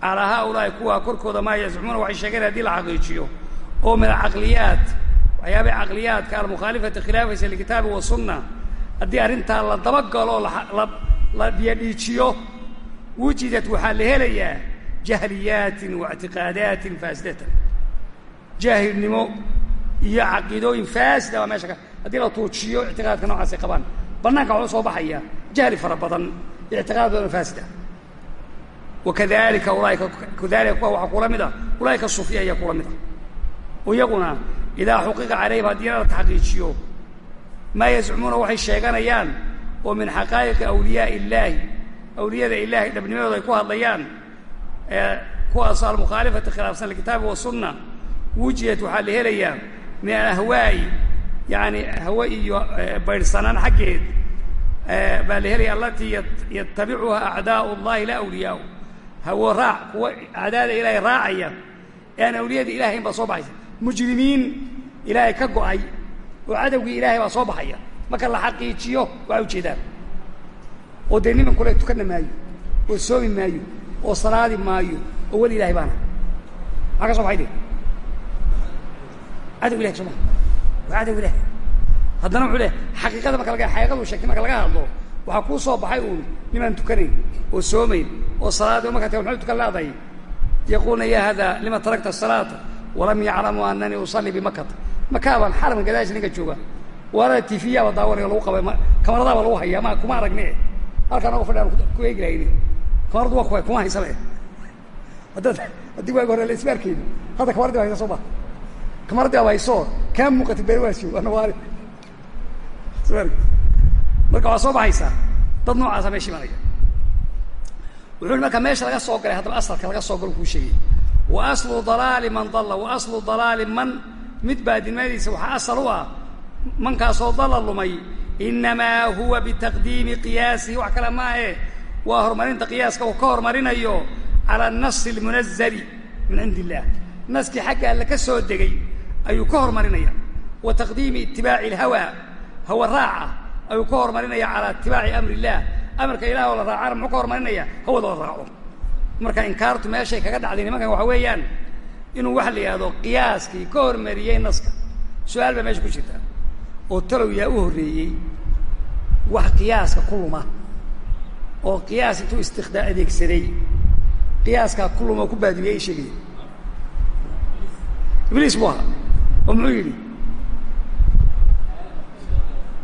Calaa haaulaa'i kuwa korkooda maa yazcumuuna waxay sheegeen haddii la xaqiijiyo. Oo min alcaqliyaat waxyaabay caqliyaadka almukhaalifati khilaafaysa likitaabi wa sunna haddii arrintaa la dabagalo la biyadhiijiyo wujidat waxaa la helayaa jahliyaatin wa ictiqaadaatin faasidatan jaahilnimo iyo caqiidooyin faasida baa meesha ka haddii la tuujiyo ictiqaadka noocaasay qabaan. Bannaanka waxuu soo baxaya jahli fara badan ictiqaad badan faasida wakadalika ulaaika kadalika kuwa waxaa kula mid ah ulaaika sufiya ayaa kula mid ah iyaguna idaa xuqiqa calayhim haddii la taxqiijiyo maa yazcumuuna waxay sheeganayaan oo min xaqaa'iqi awliyaai illaahi awliyada ilaahay dhabnimadooda ay ku hadlayaan kuwaas almukhaalifati khilaafsan likitaabi wasunna wujidat waxaa la helayaa min alahwaa'i yani hawe iyo baa la helaya alatii yatabicuha acdaau llahi la awliyaau hawo raac kuwa acdaada ilaahay raacaya ee aan awliyada ilahayn baa soo baxaysa. Mujrimiin ilaahay ka go'ay oo cadowgii ilaahay baa soo baxaya. Marka la xaqiijiyo waa ujeedaan oo dee niman kule tukana maayo oo soomi maayo oo salaadi maayo oo weli ilahay baana. Maxaa ka baxay de cadow ilahay ilahay haddana wuxuu lehay xaqiiqada marka laga xaqiiqadu sheegtay marka laga hadlo waxaa kuu soo baxay uun nimaan tukanayn oo soomayn oo salaadi o markaa ta maxay tukan leedahay yaquuluna ya hada lima tarakta asalaata walam yaclamuu ananii usalli bimakata makaabaan xaramka gadaasha ninka jooga. Waana tifiyaaba daawanaya lagu qabay kamaradaaba lagu hayaa ma kuma aragne halkaa noga fadhi ku eegi lahayni kamaradu waa kuwa kuma haysane haddaad haddii waagi hore la isma arkeyni hadda kamaradii ba haysa ma kamaradii aba hayso kaa muuqata beerwaasiyo ana waari marka waa soo baxaysaa dad noocaasa meesha imanaya wuxuu i marka meesha laga soo galay haddaba asalka laga soo galo kuu sheegay. Wa aslu dalaali man dalla wa aslu dalaali man mid baadinimadiisa waxaa asal u ah mankaasoo dalla lumay inamaa huwa bitaqdiimi qiyaasihi wax kale maahe waa horumarinta qiyaaska uu ka horumarinayo cala anasi almunazali min cindi illah naskii xagga alle ka soo degay ayuu ka horumarinaya wa taqdiimi itibaaci alhawa hawa raaca ayuu ka horumarinaya calaa itibaaci amri illah amarka ilah oo la raacana muxuu ka horumarinaya hawada la raaco marka inkaartu meeshay kaga dhacday nimankan waxa weeyaan inuu waxa la yidhahdo qiyaaskii ka hormariyey naska su'aal baa meesha ku jirta oo talow yaa u horreeyey wax qiyaaska ku luma oo qiyaas intuu istikdaa adeegsaday qiyaaskaa ku luma oo ku baadiyey ay sheegaya ibliis buu ahaa oo muxuu yidhi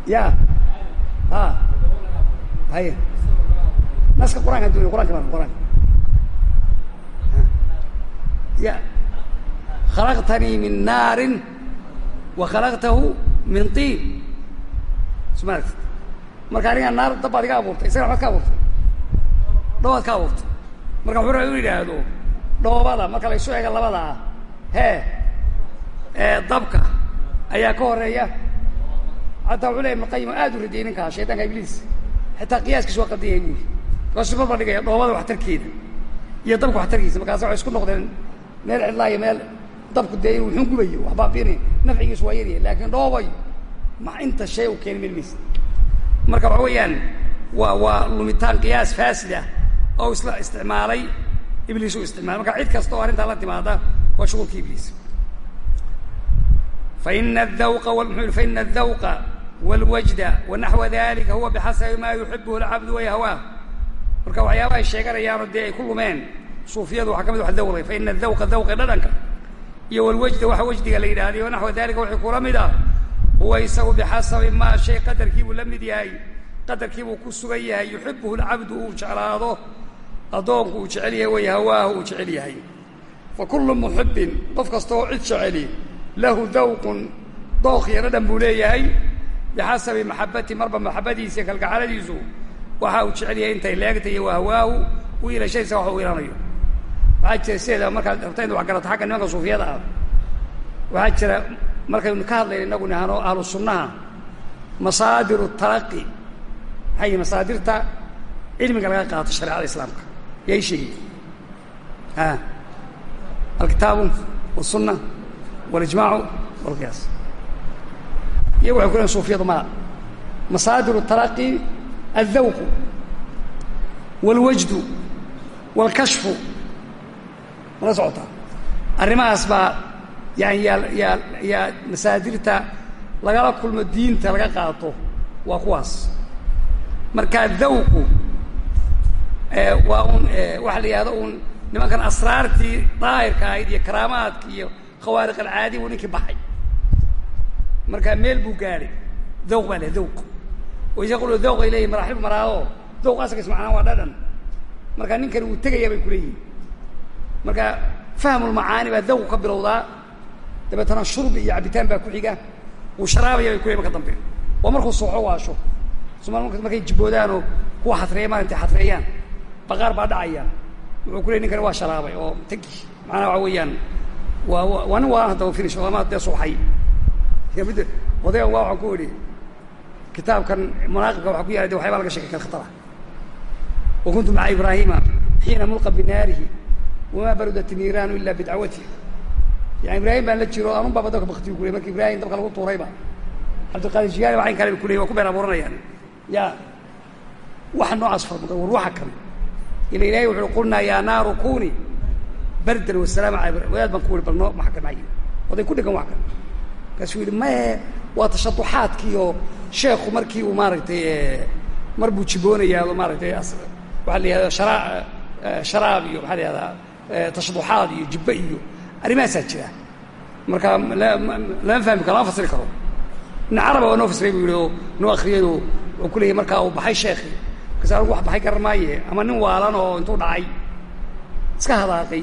ya. A haya naska qur'aanka dunya qur'anka ma qur'anka ya. Khalaqtanii min naarin wa khalaqtahu min tiin aragtid marka anigaa naar dabbaad iga abuurtay isaga waxbaad ka abuurtay dhoobaad ka abuurtay marka wuxuu u yidhaahdo dhoobada marka la isu eega labadaa hee dabka. Ayaa ka horreeya hataa wuxuu leya ibnu qayim aad u radiyey ninkaa shaytanka ibliis. Xitaa qiyaaskiis waa qadiyay markaasuu marba dhigaya dhoobada waxtarkeeda. Iyo dabka waxtarkiisa markaas waxay isku noqdeen meel cidlaa iyo meel dabku dee inuu wuxuun gubayo wax baabiinay nafcigiisu waa yaryahay laakiin dhoobay. Ma inta shay u keeni milmaysa marka waxa weeyaan waa waa lumitaan qiyaas faasid ah oo isla isticmaalay ibliis u isticmaalay. Marka cid kasta oo arrintaa la timaada waa shughulka ibliis. Faina adawqa muxuu yihi faina adawqa wاlwajda wanaxwa dalika huwa bixasabi ma yuxibuhu اlcabdu wayahwaah marka waxyaaba ay sheeganayaanoo dee ay ku lumeen suufiyadu waxaa ka mid wax dawqay faina adawqa dawqa dhadhanka iyo walwajda waxa wejdiga la yidhahday wanaxwa dalika wixii kula mid ah huwa isagu bixasabi maa shay qadarkiibuu la mid yahay qadarkiibuu ku sugan yahay yuxibuhu lcabdu uu jeclaado addoonku uu jecel yahay way hawaahu uu qof kasta cid jeceli lahu dawqun dooq iyo buu bixasabi maxabati marba maxabadiisa kalgacaladiisu waxa uu jecel intay leegta iyo u ilashaysa wax uu ilanayo waxaa jira sideeda markaad rabta wax garato xagga nimanka suufiyada ah waxaa jira markaynu ka hadlayna inagu nahano ahlu sunnaha masaadiru talaqi maxay masaadirta cilmiga laga qaato shareecada islaamka yay sheegeen alkitaabu wasunna walijmaacu walqiyaas iyagu waxay ku lehin suufiyadu mala. Masaadir talaqi aldawq wاlwajdu wاlkashfu mala socotaa arrimahaas baa yani yaa yaa yaa masaadirta lagala kulmo diinta laga qaato waa kuwaas. Marka dawqu waa un waxa la yihahdo un nimankan asraartii daahirka ahayd iyo karaamaadki iyo khawaariq alcaadi buu ninkii baxay marka meel buu gaadhay dawq baa leh dawq waysaqulu dawq ay leeyihiin maraaxib maraado dawq asagas macnaa waa dhadhan. Marka ninkani wuu tegaya bay kuleeyihin marka fahmulmacaani baa dawqu ka bilowdaa. Dabeetana shurbi iyo cabitaan baa ku xiga. Wuu sharaabaya bay kuleyihin marka dambe. Waa markuu sooxo waasho. Markay jiboodaanoo kuwa xatreeya maalintay xatreeyaan baqaar baa dhacaya wuxuu ku ninkani waa sharaabay oo tegi. Macnaha waxa weeyaan. Waa waa nin waalan hadda finish oo ama dee suuxay mid odayga waa waxaan ku idhi kitaabkan munaaqibka waxa ku yaalla de waxyaba laga sheekay kal khatara. Wa kuntu maca ibraahima xiina mulqa binaarihi wamaa barudat niiraanu ila bidcawatihi yani ibraahim baan la jiro anun dabka baktiyu kuley marka ibraahim dabka lagu tuurayba cabdiqaadir jigaali kale kuley waa ku been abuuranayaan. Ya waxa noocaas farmuda war kan ila ilahay wuxu uhi qulnaa yaa naaru kuni bardan wasalaama ala wadaad baan ku uri bal noo maxka maay oday ku dhegan wax kan markaasuu yidhi maye waa tashaduxaadkiioo sheekhu markii uu maaragtay mar buu jiboonayaa oo maaragtay waxaa la yihahda shara sharaab iyo maxaa la yihahdaa tashaduxaad iyo jibbe iyo arrimahaasaa jira. Marka lama fahmi karo lama fasiri karo. Ibn caraba waa noo fasiray buu yihi oo noo akriyayoo wuxuu ku leeyay markaa uu baxay sheekhi. Markaas anigu wax baxay garan maaye ama nin waalan oo intuu dhacay iska hadaaqay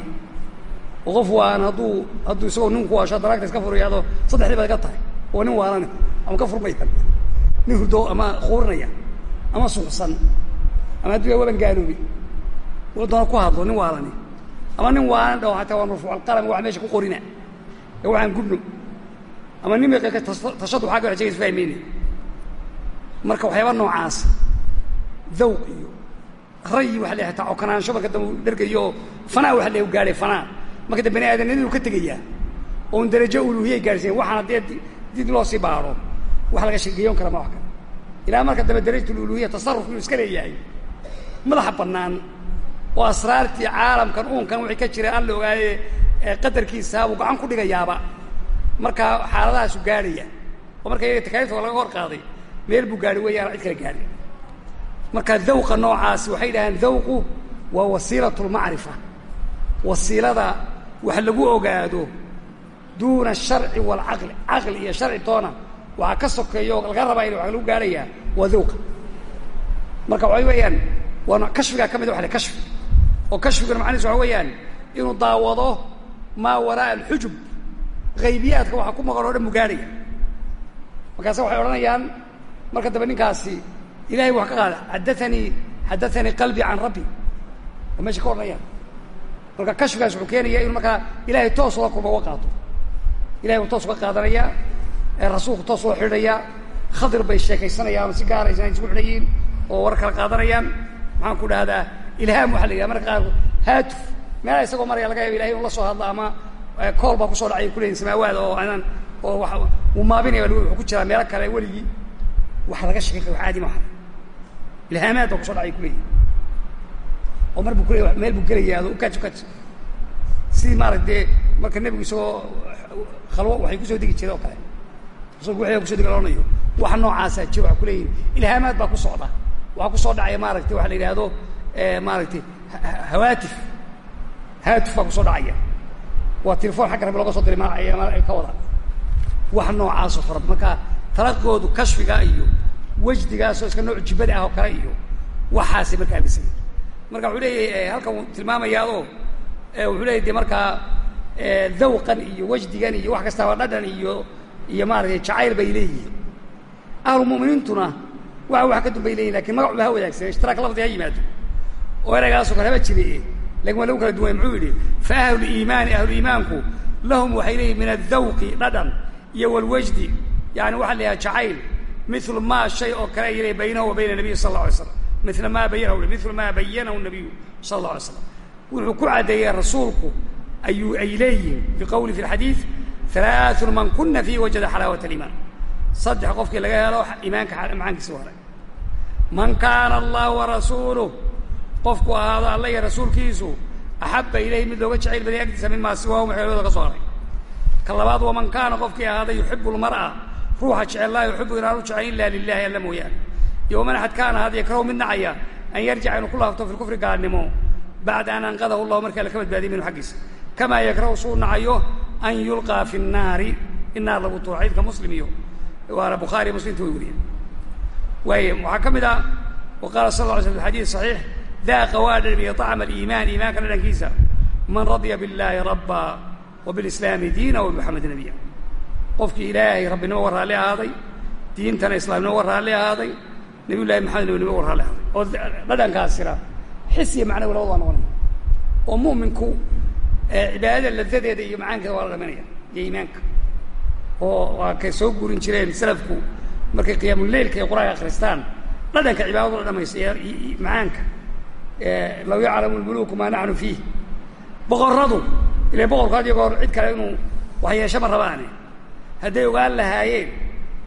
oo qof waan hadduu hadduu isagoo ninku waasho daraagta iska furayaado saddexdii baad ka tahay. Oo nin waalane ama ka furmayan nin hurdo ama quurinaya ama suuqsan ama hadduu ya waban gaaloobi doona ku hadlo nin waalani ama nin waalan dhaho hataa waa marfuucalqalam wax meesha ku qorina. Ee waxaan gubno. Ama nin miqika tashadu xagga wax sheegaysa fahmayne marka waxyaaba noocaasa dawq iyo rayi waxa la hataa cokanaansho marka dambe dhergayo fanaa waxa la gaadhay fanaa marka dambe bani aadamnimadu ka tegayaa? Oon darajo uluhiyay gaadhsiin waxaan haddii did loo sii baaro wax laga sheegeeyoon kara ma wax kale ilaa marka dambe darajat uluhiya tasarruf inuu iska leeyahay. Madaxa bannaan oo asraartii caalamkan uunkan wixii ka jira aan la ogaaye qadarkiisa buu gacan ku dhigayaaba. Markaa xaaladahaasu gaadhaya oo marka iyaga takaaliifta laga hor qaaday meel buu gaadhay weeyaan cid kala gaadhay marka dawqa noocaasi waxay dhahaan dawqu waa wasiilat lmacrifa wasiilada wax lagu ogaado duuna asharci waalcaqli caqli iyo sharci toona waxaa ka sokeeya oo laga rabaa in wax lagu gaadhayaa waa dawqa marka waxay weeyaan waa kashfigaa ka mid a wa kashfi. Oo kashfiguna macnihiis waxa weeyaan inuu daawado maa waraa alxujub haybiyaadka waxa ku maqan oo dhan buu gaadhaya. Waxay odhanayaan marka dambe ninkaasi ilahay wax ka qaada xaddaanii xaddaanii qalbii can rabbi. Oo meesha ka odhanayaan marka kashfigaas wuxuu keenaya inu markaa ilahay toos uga kulma uga qaato. Ilahay buu toos uga qaadanaya rasuulku toos uga xidhayaa khadir bay sheekaysanayaan si gaaraysan ay isku xidhayiin oo war kala qaadanayaan. Maxaan ku dhahdaa ilhaam waxa la yidhaha marka qaarkood haatuf. Meelaha isagoo maraya laga yaaba ilahay inu la soo hadlo ama kool baa ku soo dhacay kuleyihin samaawaada oo aanan oo wa uu maabinaya wuxuu ku jiraa meelo kale weligii. Waxa laga sheekay wax caadi maaha ilhaamaad baa kuso dhacay kuleeyihin oo mar buu kuley meel buu gelayaa ado ukaj ukaj sidii maarata marka nebigu isagoo khalwo waxay ku soo degi jireen oo kale. Rasulku waxya kuso degalonayo waxa noocaasaa jiro waxay kuleeyihin ilhaamaad baa ku socda. Waxaa ku soo dhacaya maaragtay waxa la yidhaahdo maaragtay hawaatif. Haatif baa ku soo dhacaya. Waa telefon xagga rabbi looga soo diray ma ka wada. Wax noocaasoo farad. Marka talaqoodu kashfiga iyo wejdigaasoo iska nooc jibada ah oo kale iyo waxaasay marka aaminsanya marka wuxuu leeyahay halkan uu tilmaamayaado wuxuu leeyahy de markaa dawqan iyo wajdigan iyo wax kastaaba dhadhan iyo iyo maaratay jacayl bay leeyihiin. Ahlu muminiintuna waa wax ka dun bay leeyihiin laakiin magacuba ha wadaagsan ishtiraak lafdi ha yimaado. Oo eraygaasoo kale haba jire laakiin waa lagu kala duwanya muxuu yidhi fa ahluliimaani ahluiimaanku lahum waxay leeyihiin min adawqi dhadhan iyo walwajdi. Yani waxaa la jacayl milu maa shay oo kale ay baynahu wa bayna nabiyi sal alla alay slam mila maa bayanahu mila maa bayanahu nabiyu sala alla alay slam wuxuu ku caddeeyey rasuulku ayuu ay leeyihiin biqowli fi lxadiid halaaثun man kuna fiihi wajada xalaawat aliimaan saddex qofkii laga helo iimaanka macaankiisa hore man kaana allah warasuuluh qofku ahaado alla iyo rasuulkiisu axabba ilayhi mid looga jacayl baday agtiisa mimaa siwaahum waxeelooda ka soo haray. Ka labaad waman kaana qofkii ahaaday yuxibu lmar'a ruuxa jecel laa yuxibu inaan u jecel ila lilahi alla mooyaane yowman axad kaana had yakrahu mid nacaya an yarjica inuu ku laabto fi lkufri gaalnimo bacda an anqadahu llahu markaa laka badbaadiy minhu xaggiisa kamaa yakrahu suu nacayo an yulqaa fi nnaari in naar lagu tuuro xadiidka muslim iyo waana bukhaariy muslimta way wariyeen waaya waxaa ka mid ah wa qaala sal la sl xadid saxiix daaqa waa dhamiye طacma aliimaan iimaanka dhadhankiisa man radya billaahi rabba wa bilislaami diina wa bimaxamed nabiya qofkii ilaahay rabbinimo ga raalli ahaaday diintana islaamnimo ga raalli ahaaday nabiy llahi maxamed nabinimo wa raalli ahaaday oo dhadhankaasina xisiya macnawi labada waa noqonaya. Oo mu'minku cibaadada ladadeeda iyo macaankeeda waa la dhamanaya. Iyo iimaanka. Oo waa kay soo gurin jireen salafku. Markay qiyaamuleilka iyo qur'aanka akristaan dhadhanka cibaadadu la dhamayso iyo macaanka. Law yaclamu lmuluku maa naxnu fiih. Boqorradu ila boqorku had iyo goor cid kale inuu waxyeesho ma rabaane. Hadday ogaan lahaayeen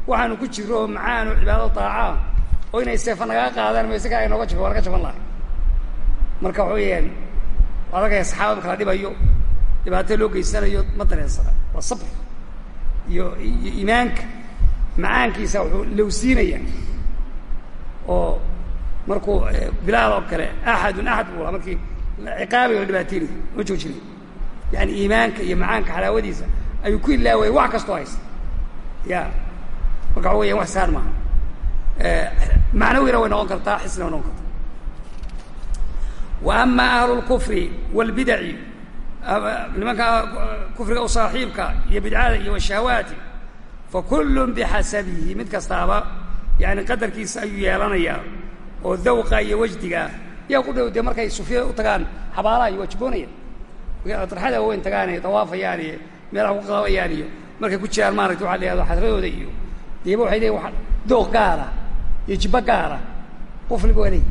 waxaanu ku jiro oo macaan oo cibaadado daacaa oo inay seefa nagaga qaadaan ma isaga ay nooga jafo waa naga jafan lahay marka waxa weeyaan waa arkaya saxaaba marka la dhibayo dhibaato loo geysanayo ma dareensana waa sabr. Iyo iyo iimaanka macaankiisa wuxuu lowsiinaya oo markuu bilaal oo kale axadun axad buu lahaa markii ciqaabay oo dhibaateynayo ma joojinay yani iimaanka iyo macaanka xalaawadiisa ayuu ku ilaawaya wax kastoo haysta. Ya marka waxa weyan wax saan maaha macnawina way noqon kartaa xisna way noqon kartaa. Wa ama ahlu lkufri wاlbidaci nimanka kufriga u saaxiibka iyo bidcada iyo washahawaati fakulu bixasabihi mid kastaaba yani qadarkiisa ayuu yeelanayaa oo dawqa iyo wajdigaa yaa ku dhow dee markay sufyada u tagaan xabaalaha iyo waa jiboonayaan darxada waaweyn tagaan dawaafayaan iyo meelaha ku qabayaan iyo markay ku jiraan maaragta iyo jibbo gaara qufliba waa leeyi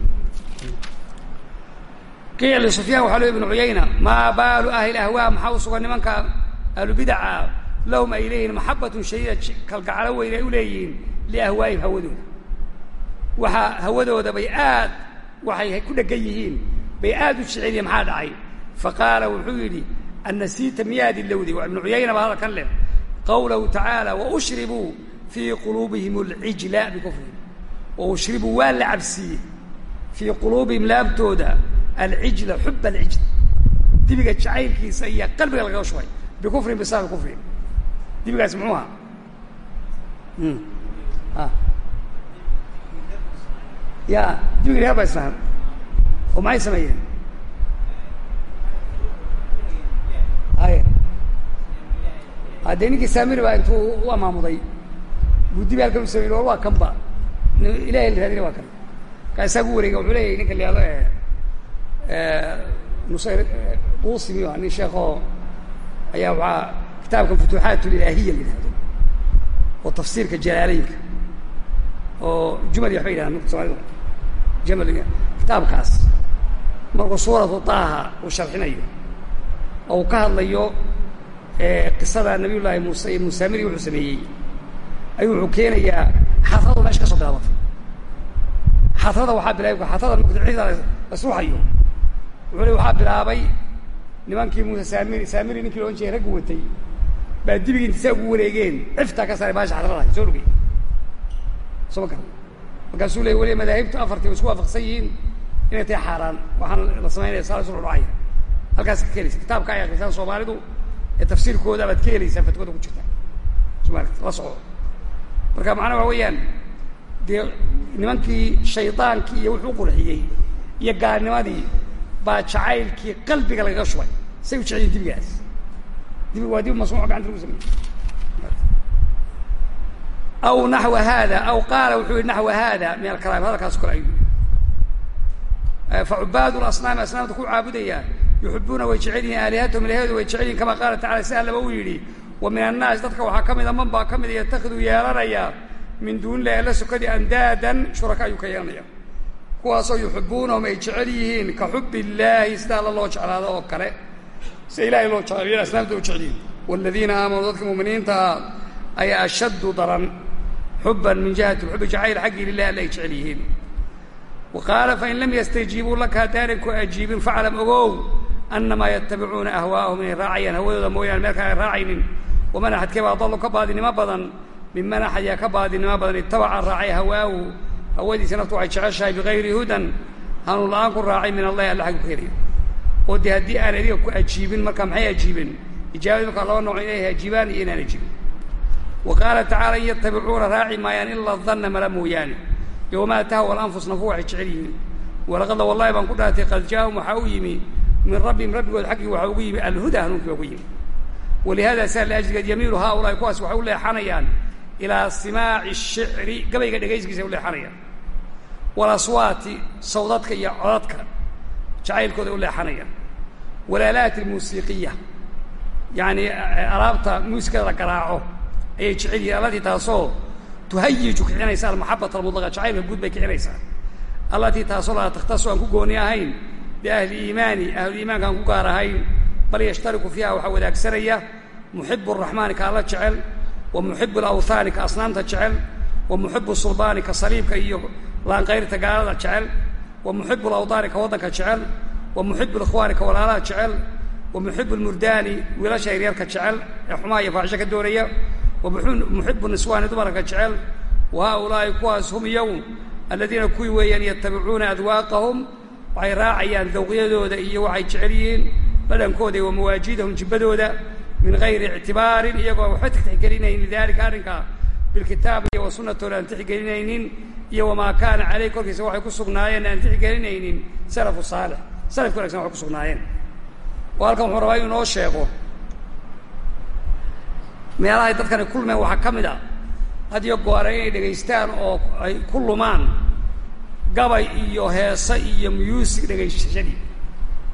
qiila lisufyaan waxaa lo ibnu cuyayna maa baalu ahli ahwaa maxaa u sugan nimanka ahlubidaca lahum ay leeyihiin maxabatun shadiida kalgacalo weyn ay u leeyihiin liahwaa'ihim hawadooda waxaa hawadooda bay aad waxay ku dhegan yihiin bay aad u jecel yihiin maxaa dhacay faqaala wuxuu yidhi annasiita miyaad ilowday waa ibnu cuyayna baa hadalkan leh qawlahu tacaala waushribuu fii quluubihim alcijla bikufrihim waushribuu waa la cabsiiyey fii quluubihim laabtooda alcijla xub alcijl dibiga jacaylkiisa iyo qalbiga lagaga shubay bikufrin bisababi kufrihim dibigaas muxuu ahaa? Ya dibiga reer ba islaam. Oo maxay sameeyeen? Hay haddee ninkii saamiri baa intuu u amaamuday buu dibi halkan u samey war waa kanba ilahay la raadina waa kan. Kaasaa gu wareega wuxuu leeyahy ninka la yahdo nusayr quusimi a nin sheekoo ayaa waxaa kitaabkan futuuxaat ilaahiya la yidhahdo oo tafsiirka jalaalaynka oo jumali waxbay yidhahdaan mka soomaalida jamal kitaabkaas markuu suuratu taaha uu sharxinayo oo uu ka hadlayo qisada nabiy llaahi muuse iyo musaamiri wuxuu sameeyey. Ayuu wuxuu keenayaa xadradu meesha ka soo bilaabatay xadrada waxaa bilaabay xadrada mukdicida la suuxayo wuxuu le waxaa bilaabay nimankii muuse saamiri saamiri ninkii loodhan jiray raggu watay baa dibigi inti saa ugu wareegeen ciftaa ka saaray baasha xadradahay soo rogay soo ma garan markaasuu leey weli madaahibtu afartii way isku waafaqsan yihiin inay tahay xaaraan. Waxaan la samaynaya saa isu dhacaya. Halkaas ka helaysa kitaabka ay akrisaan soomaalidu ee tafsiirkooda baad ka helaysaan fatwada ku jirta. Somalit la socdo. Marka macnaa waxa weeyaan dee nimankii shaydaankii iyo wuxuu qurxiyey iyo gaalnimadii baa jacaylkii qalbiga lagaga shubay. Say u jeceliyin dibigaas. Dib waa dib masmuuc gacanta lagu samey aw naxwa hada aw qaala wuxuu yihi naxwa hada min alkalaam. Hadalkaas kale ayuu facubaadu lasnaami asnaamta ku caabudaya yuxibuuna way jecel yihiin aalihatahum ilahooda way jecel yihiin kama qaala tacala si allaba uu yidhi wa min annaas dadka waxaa ka mida man baa ka mida yatakiduu yeelanaya min duunillahi alla sokadii andaadan shuraka ayuu ka yeelanaya kuwaasoo yuxibuunahum ay jecel yihiin ka xub illaahi sida alla loo jeclaado oo kale. Sida ilahay loo jeclayo asnaamta u jecel yihiin waaladiina aamanuu dadka muuminiintaa ayaa ashaddu daran. Xuban min jihati lxubi jacayl xaggii lilah alla ay jecel yihiin. Wa qaala fain lam yastajiibuu laka haddaanan ku ajiibin faclam ogow annamaa yatabicuuna ahwaa'ahum inay raacayaan hawadooda mooyaane meel ay raacaynin. Waman axadkee baa dallo ka baadinimo badan minman axad yaa ka baadinimo badan itabaca raacay hawaahu. Hawadiisa naftu waxay jeceshahay bikayri hudan hanuun la'aan ku raacay min allahi alla xaggu ka heliyo oo dee haddii aan adiga ku ajiibin marka maxay ajiibeen ijaabadii markaa laba nooc inay ajiibaan iyo inaan ajiibin. Wa qaala tacala in yatabicuuna raaci maayaan ila danna mala mooyaane. Iyo wamaa tahwa alanfus nafu waxay jecel yihiin. Walaqadla wallahi baan ku dhaartay qad jaahum waxaa u yimi min rabbihim rabbigood xaggii waxaa ugu yimi alhuda hanuunkii baa ugu yimi. Walihada saa liajligeed yamiilu haaulaai kuwaas waxay u leexanayaan ilaa simaaci shicri gabayga dhegayskiisa u leexanayaan walaswaati sawdadka iyo codadka jacaylkooda u leexanayaan walaalaati almuusiiqiya yacani alaabta muusikada la garaaco ayay jecel yihiin allatii taasoo tuhayiju kicinaysa almaxabata almudlaqa jacaylka guud bay kicinaysaa allatii taasoo laa takhtasu aan ku gooni ahayn biahli iimaani ahlu iimaanka aan ku gaar ahayn bal yashtariku fiiha waxaa wadaagsanaya muxibu araxmaani ka alla jecel wa muxibu alawhaani ka asnaamta jecel wa muxibu sulbaani ka saliibka iyo laanqayrta gaalada jecel wa muxibu alawdaani ka waddanka jecel wa muxibu alikhwaani ka walaalaha jecel wa muxibu lmurdaani wiilasha yaryarka jecel ee xumaha iyo faaxisho ka doonaya wa muxibu niswaani dumarka jecel wa haaulaa'i kuwaas hum iyagu aladiina kuwii weeyaan yatabicuuna adwaaqahum waxay raacayaan dawqyadooda iyo waxay jecel yihiin dhadhankooda wa mawaajidahum jibbadooda min gayri ictibaarin iyagoo waxba tixgelinaynin lidalika arrinka bilkitaab iyo wa sunnatooda aan tixgelinaynin iyo wamaa kaana caleyh korkiisa waxay ku sugnaayeen aan tixgelinaynin salafu saalix. Salafki wanagsan waxay ku sugnaayeen. Oo halkan wuxuu rabaa inuu inoo sheego meelahay dadkani kulmeen waxaa ka mid a had iyo goore inay dhegaystaan oo ay ku lumaan gabay iyo heese iyo muusig dhegaysashadii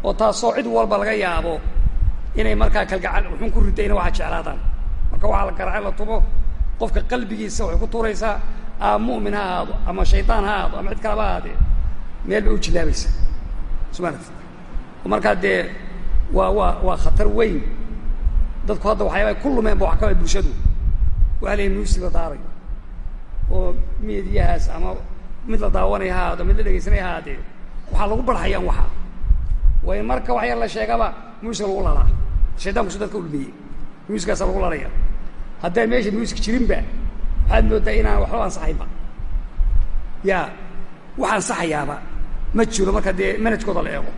oo taasoo cid walba laga yaabo inay markaa kalgacal wuxuun ku ridayna waxa jeclaadaan. Marka waxaa la garaaca la tumo qofka qalbigiisa waxay ku tuuraysaa ama mu'min ha ahaado ama shaydaan ha ahaado ama cid kalaba ahaadee meel bay u jilaabaysaa. Somalit markaa dee waa waa waa khatar weyn. Dadku hadda waxyaaba ku lumeen ba wax kaba bulshadu. Waa la muusig la daarayo oo meediyahaas ama mid la daawanaya ha ahaado mid la dhegaysanaya ha ahaadee waxaa lagu barxayaan waxa. Way marka wax yar la sheegaba muusig lagu lalaa shaydankusu dadka ulmiyey muusigkaasa lagu lalaya haddaan meesha muusig jirinba waxaad moodaa inaan waxba ansaxaynba ya wax ansaxayaaba ma jiro marka dee manajkooda la eego.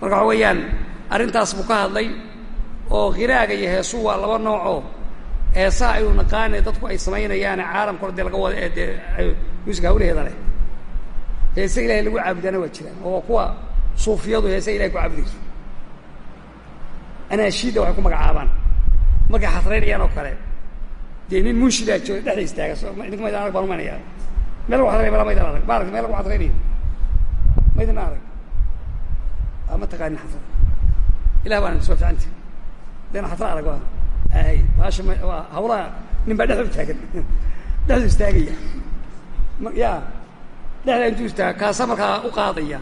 Marka waxa weeyaan arrintaas buu ka hadlay oo khiraaga iyo heesuu waa laba noocoo. Heesaha aynu naqaane dadku ay samaynayaane caalamkao dee laga wada ee dee muusiga hawlaheeda leh. Heese ilahay lagu caabudaana waa jiraan oo kuwa suufiyadu heese ilahay ku caabudayso anaashiidda waxay ku magacaabaan. Markay xasraynayaan oo kale. Dee nin munshidaa jooga dhexda istaaga so idinka maydaan arag baan umaynaya meel lagu xasray mala maydaan arag. Ma aragti meel lagu xasraynayo maydana arag. Ma taqaanin xasra ilah baan soo ficanti dena xasra arag waa. Ay baasha waa hawlaha nin baa dhexda taagan. Dhexdu istaagaya. Ya dhexda intuu istaaga kaasa markaa u qaadaya.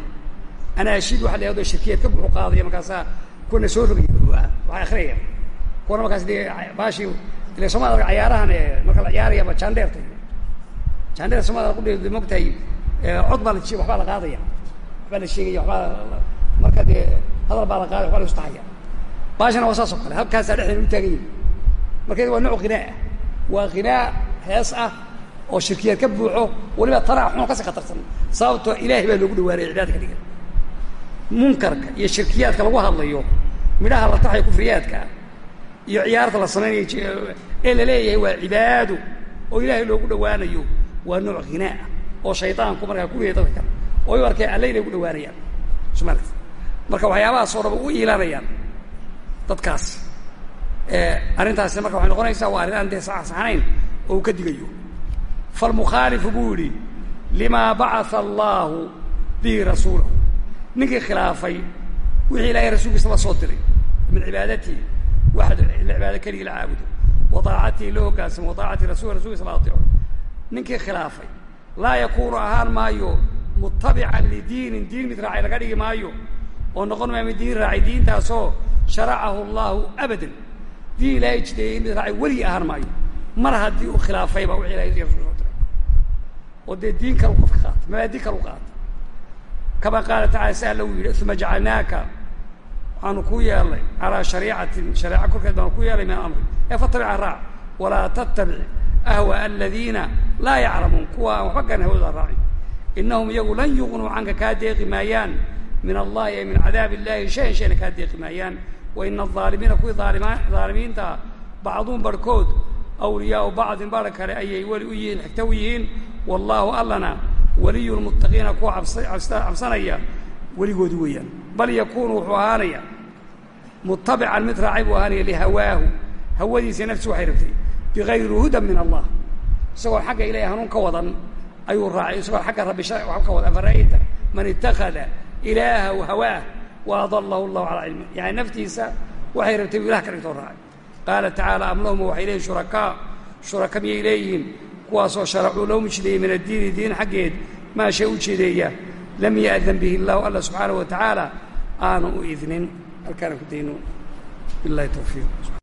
Anaashiid waxa la yahado shirkiyeed ka buxu qaadaya markaasaa kuwana soo rogay waxay akrinayaan kuwana markaas dee baashii ile soomaalida cayaarahan marka la ciyaarayaba jandeerta jandeer soomaalida kudhe mogtahay cod baa la waxbaa la qaadaya waxbaa la sheegaya waxbaa marka dee hadal baa la qaadaya waxbaa la ustahaya baashana waa saas oo kale halkaasaa dhexdeena u taagan yihiin marka waa nooc ghinaa ah waa ghinaa hees ah oo shirkiyaad ka buuxo weliba tanaa xun kasi khatarsan sababtoo ilaahay baa loogu dhawaanaya cibaadka dhigan munkarka iyo shirkiyaadka lagu hadlayo midhaha la taxayo kufriyaadka iyo ciyaarta la samaynayo ee la leeyahay waa cibaado oo ilaahay loogu dhawaanayo waa nooc ghinaa oo shaydaanku markaa ku leeyay dadka oo u arkay alle inay gu dhawaanayaan somalit marka waxyaabahaasoo dhaba u iilanayaan dadkaasi arrintaasina marka waxay noqonaysaa waa arrin aan dee saxsaxnayn oo uu ka digayo. Falmukhaalifu buu yidhi limaa bacaa allaahu bihi rasuulahu ninkii khilaafay wixii ilaahay rasuulkiisa la soo diray min cibaadatihi waxd cibaado keligii la caabudo wa daacatihi loo hoggaansamo wa daacati rasul rasulkiisa la ninkii khilaafay laa yakuunu ahaan maayo mutabican lidiinin diin mid raacay laga dhigi maayo oo noqon maayo mid diin raacay diintaasoo sharacahu allahu abadan. Diin ilaahay jideeyey mid raacay weligii ahaan maayo. Mar haddii uu khilaafayba wixii ilahay rasul soo diray. Oo dee diin kalu qofka qaata mabaadi kalu qaata kama qaala tacala si alla uu yidhi uma jacalnaaka waxaanu ku yeelnay calaa shariicatin shareeco korkeed baanu ku yeelnay min amri ee fatabica raac walaa tattabic ahwaa aladiina laa yaclamuun. Kuwa aan waxba garan hawada raacin. Inahum iyagu lan yuqnuu canka kaa deeqi maayaan min allahi ay min cadaab illahi shayan shayna kaa deeqi maayaan wa ina alaalimiina kuwii aalimiinta bacduun barhkood awliyaau bacdin barh kale ayay weli u yihiin xigta u yihiin. Wallaahu allana waliyu lmuttaqiina kuwa cabsanaya weligoodi weeyaan. Bal yakuunu wuxuu ahaanaya mutabican mid raacay buu ahaanaya lihawaahu. Hawadiisa nafsi waxay rabtay bigayri hudan min allah. Isagoo xagga ilahay hanuun ka wadan ayuu raacay. Isagoo xagga rabbi ka wadan. Afara'ayta man itakada ilaahahu hawaah wa adalahu calaa cilmi yani naftiisa waxay rabtay buu ilah ka dhigtoo raacay. Qaala tacaala am lahum waxay leeyihiin shurakaa shuraka miyay leeyihiin kuwaasoo sharacuu loo jideeyey min addiini diin xaggeed maa shay u jeedeeya lam ya'dan bihi illahu alla subxaanahu wa tacaala aanu u idnin. Halkaana ku dayno. Bilahi tawfiiq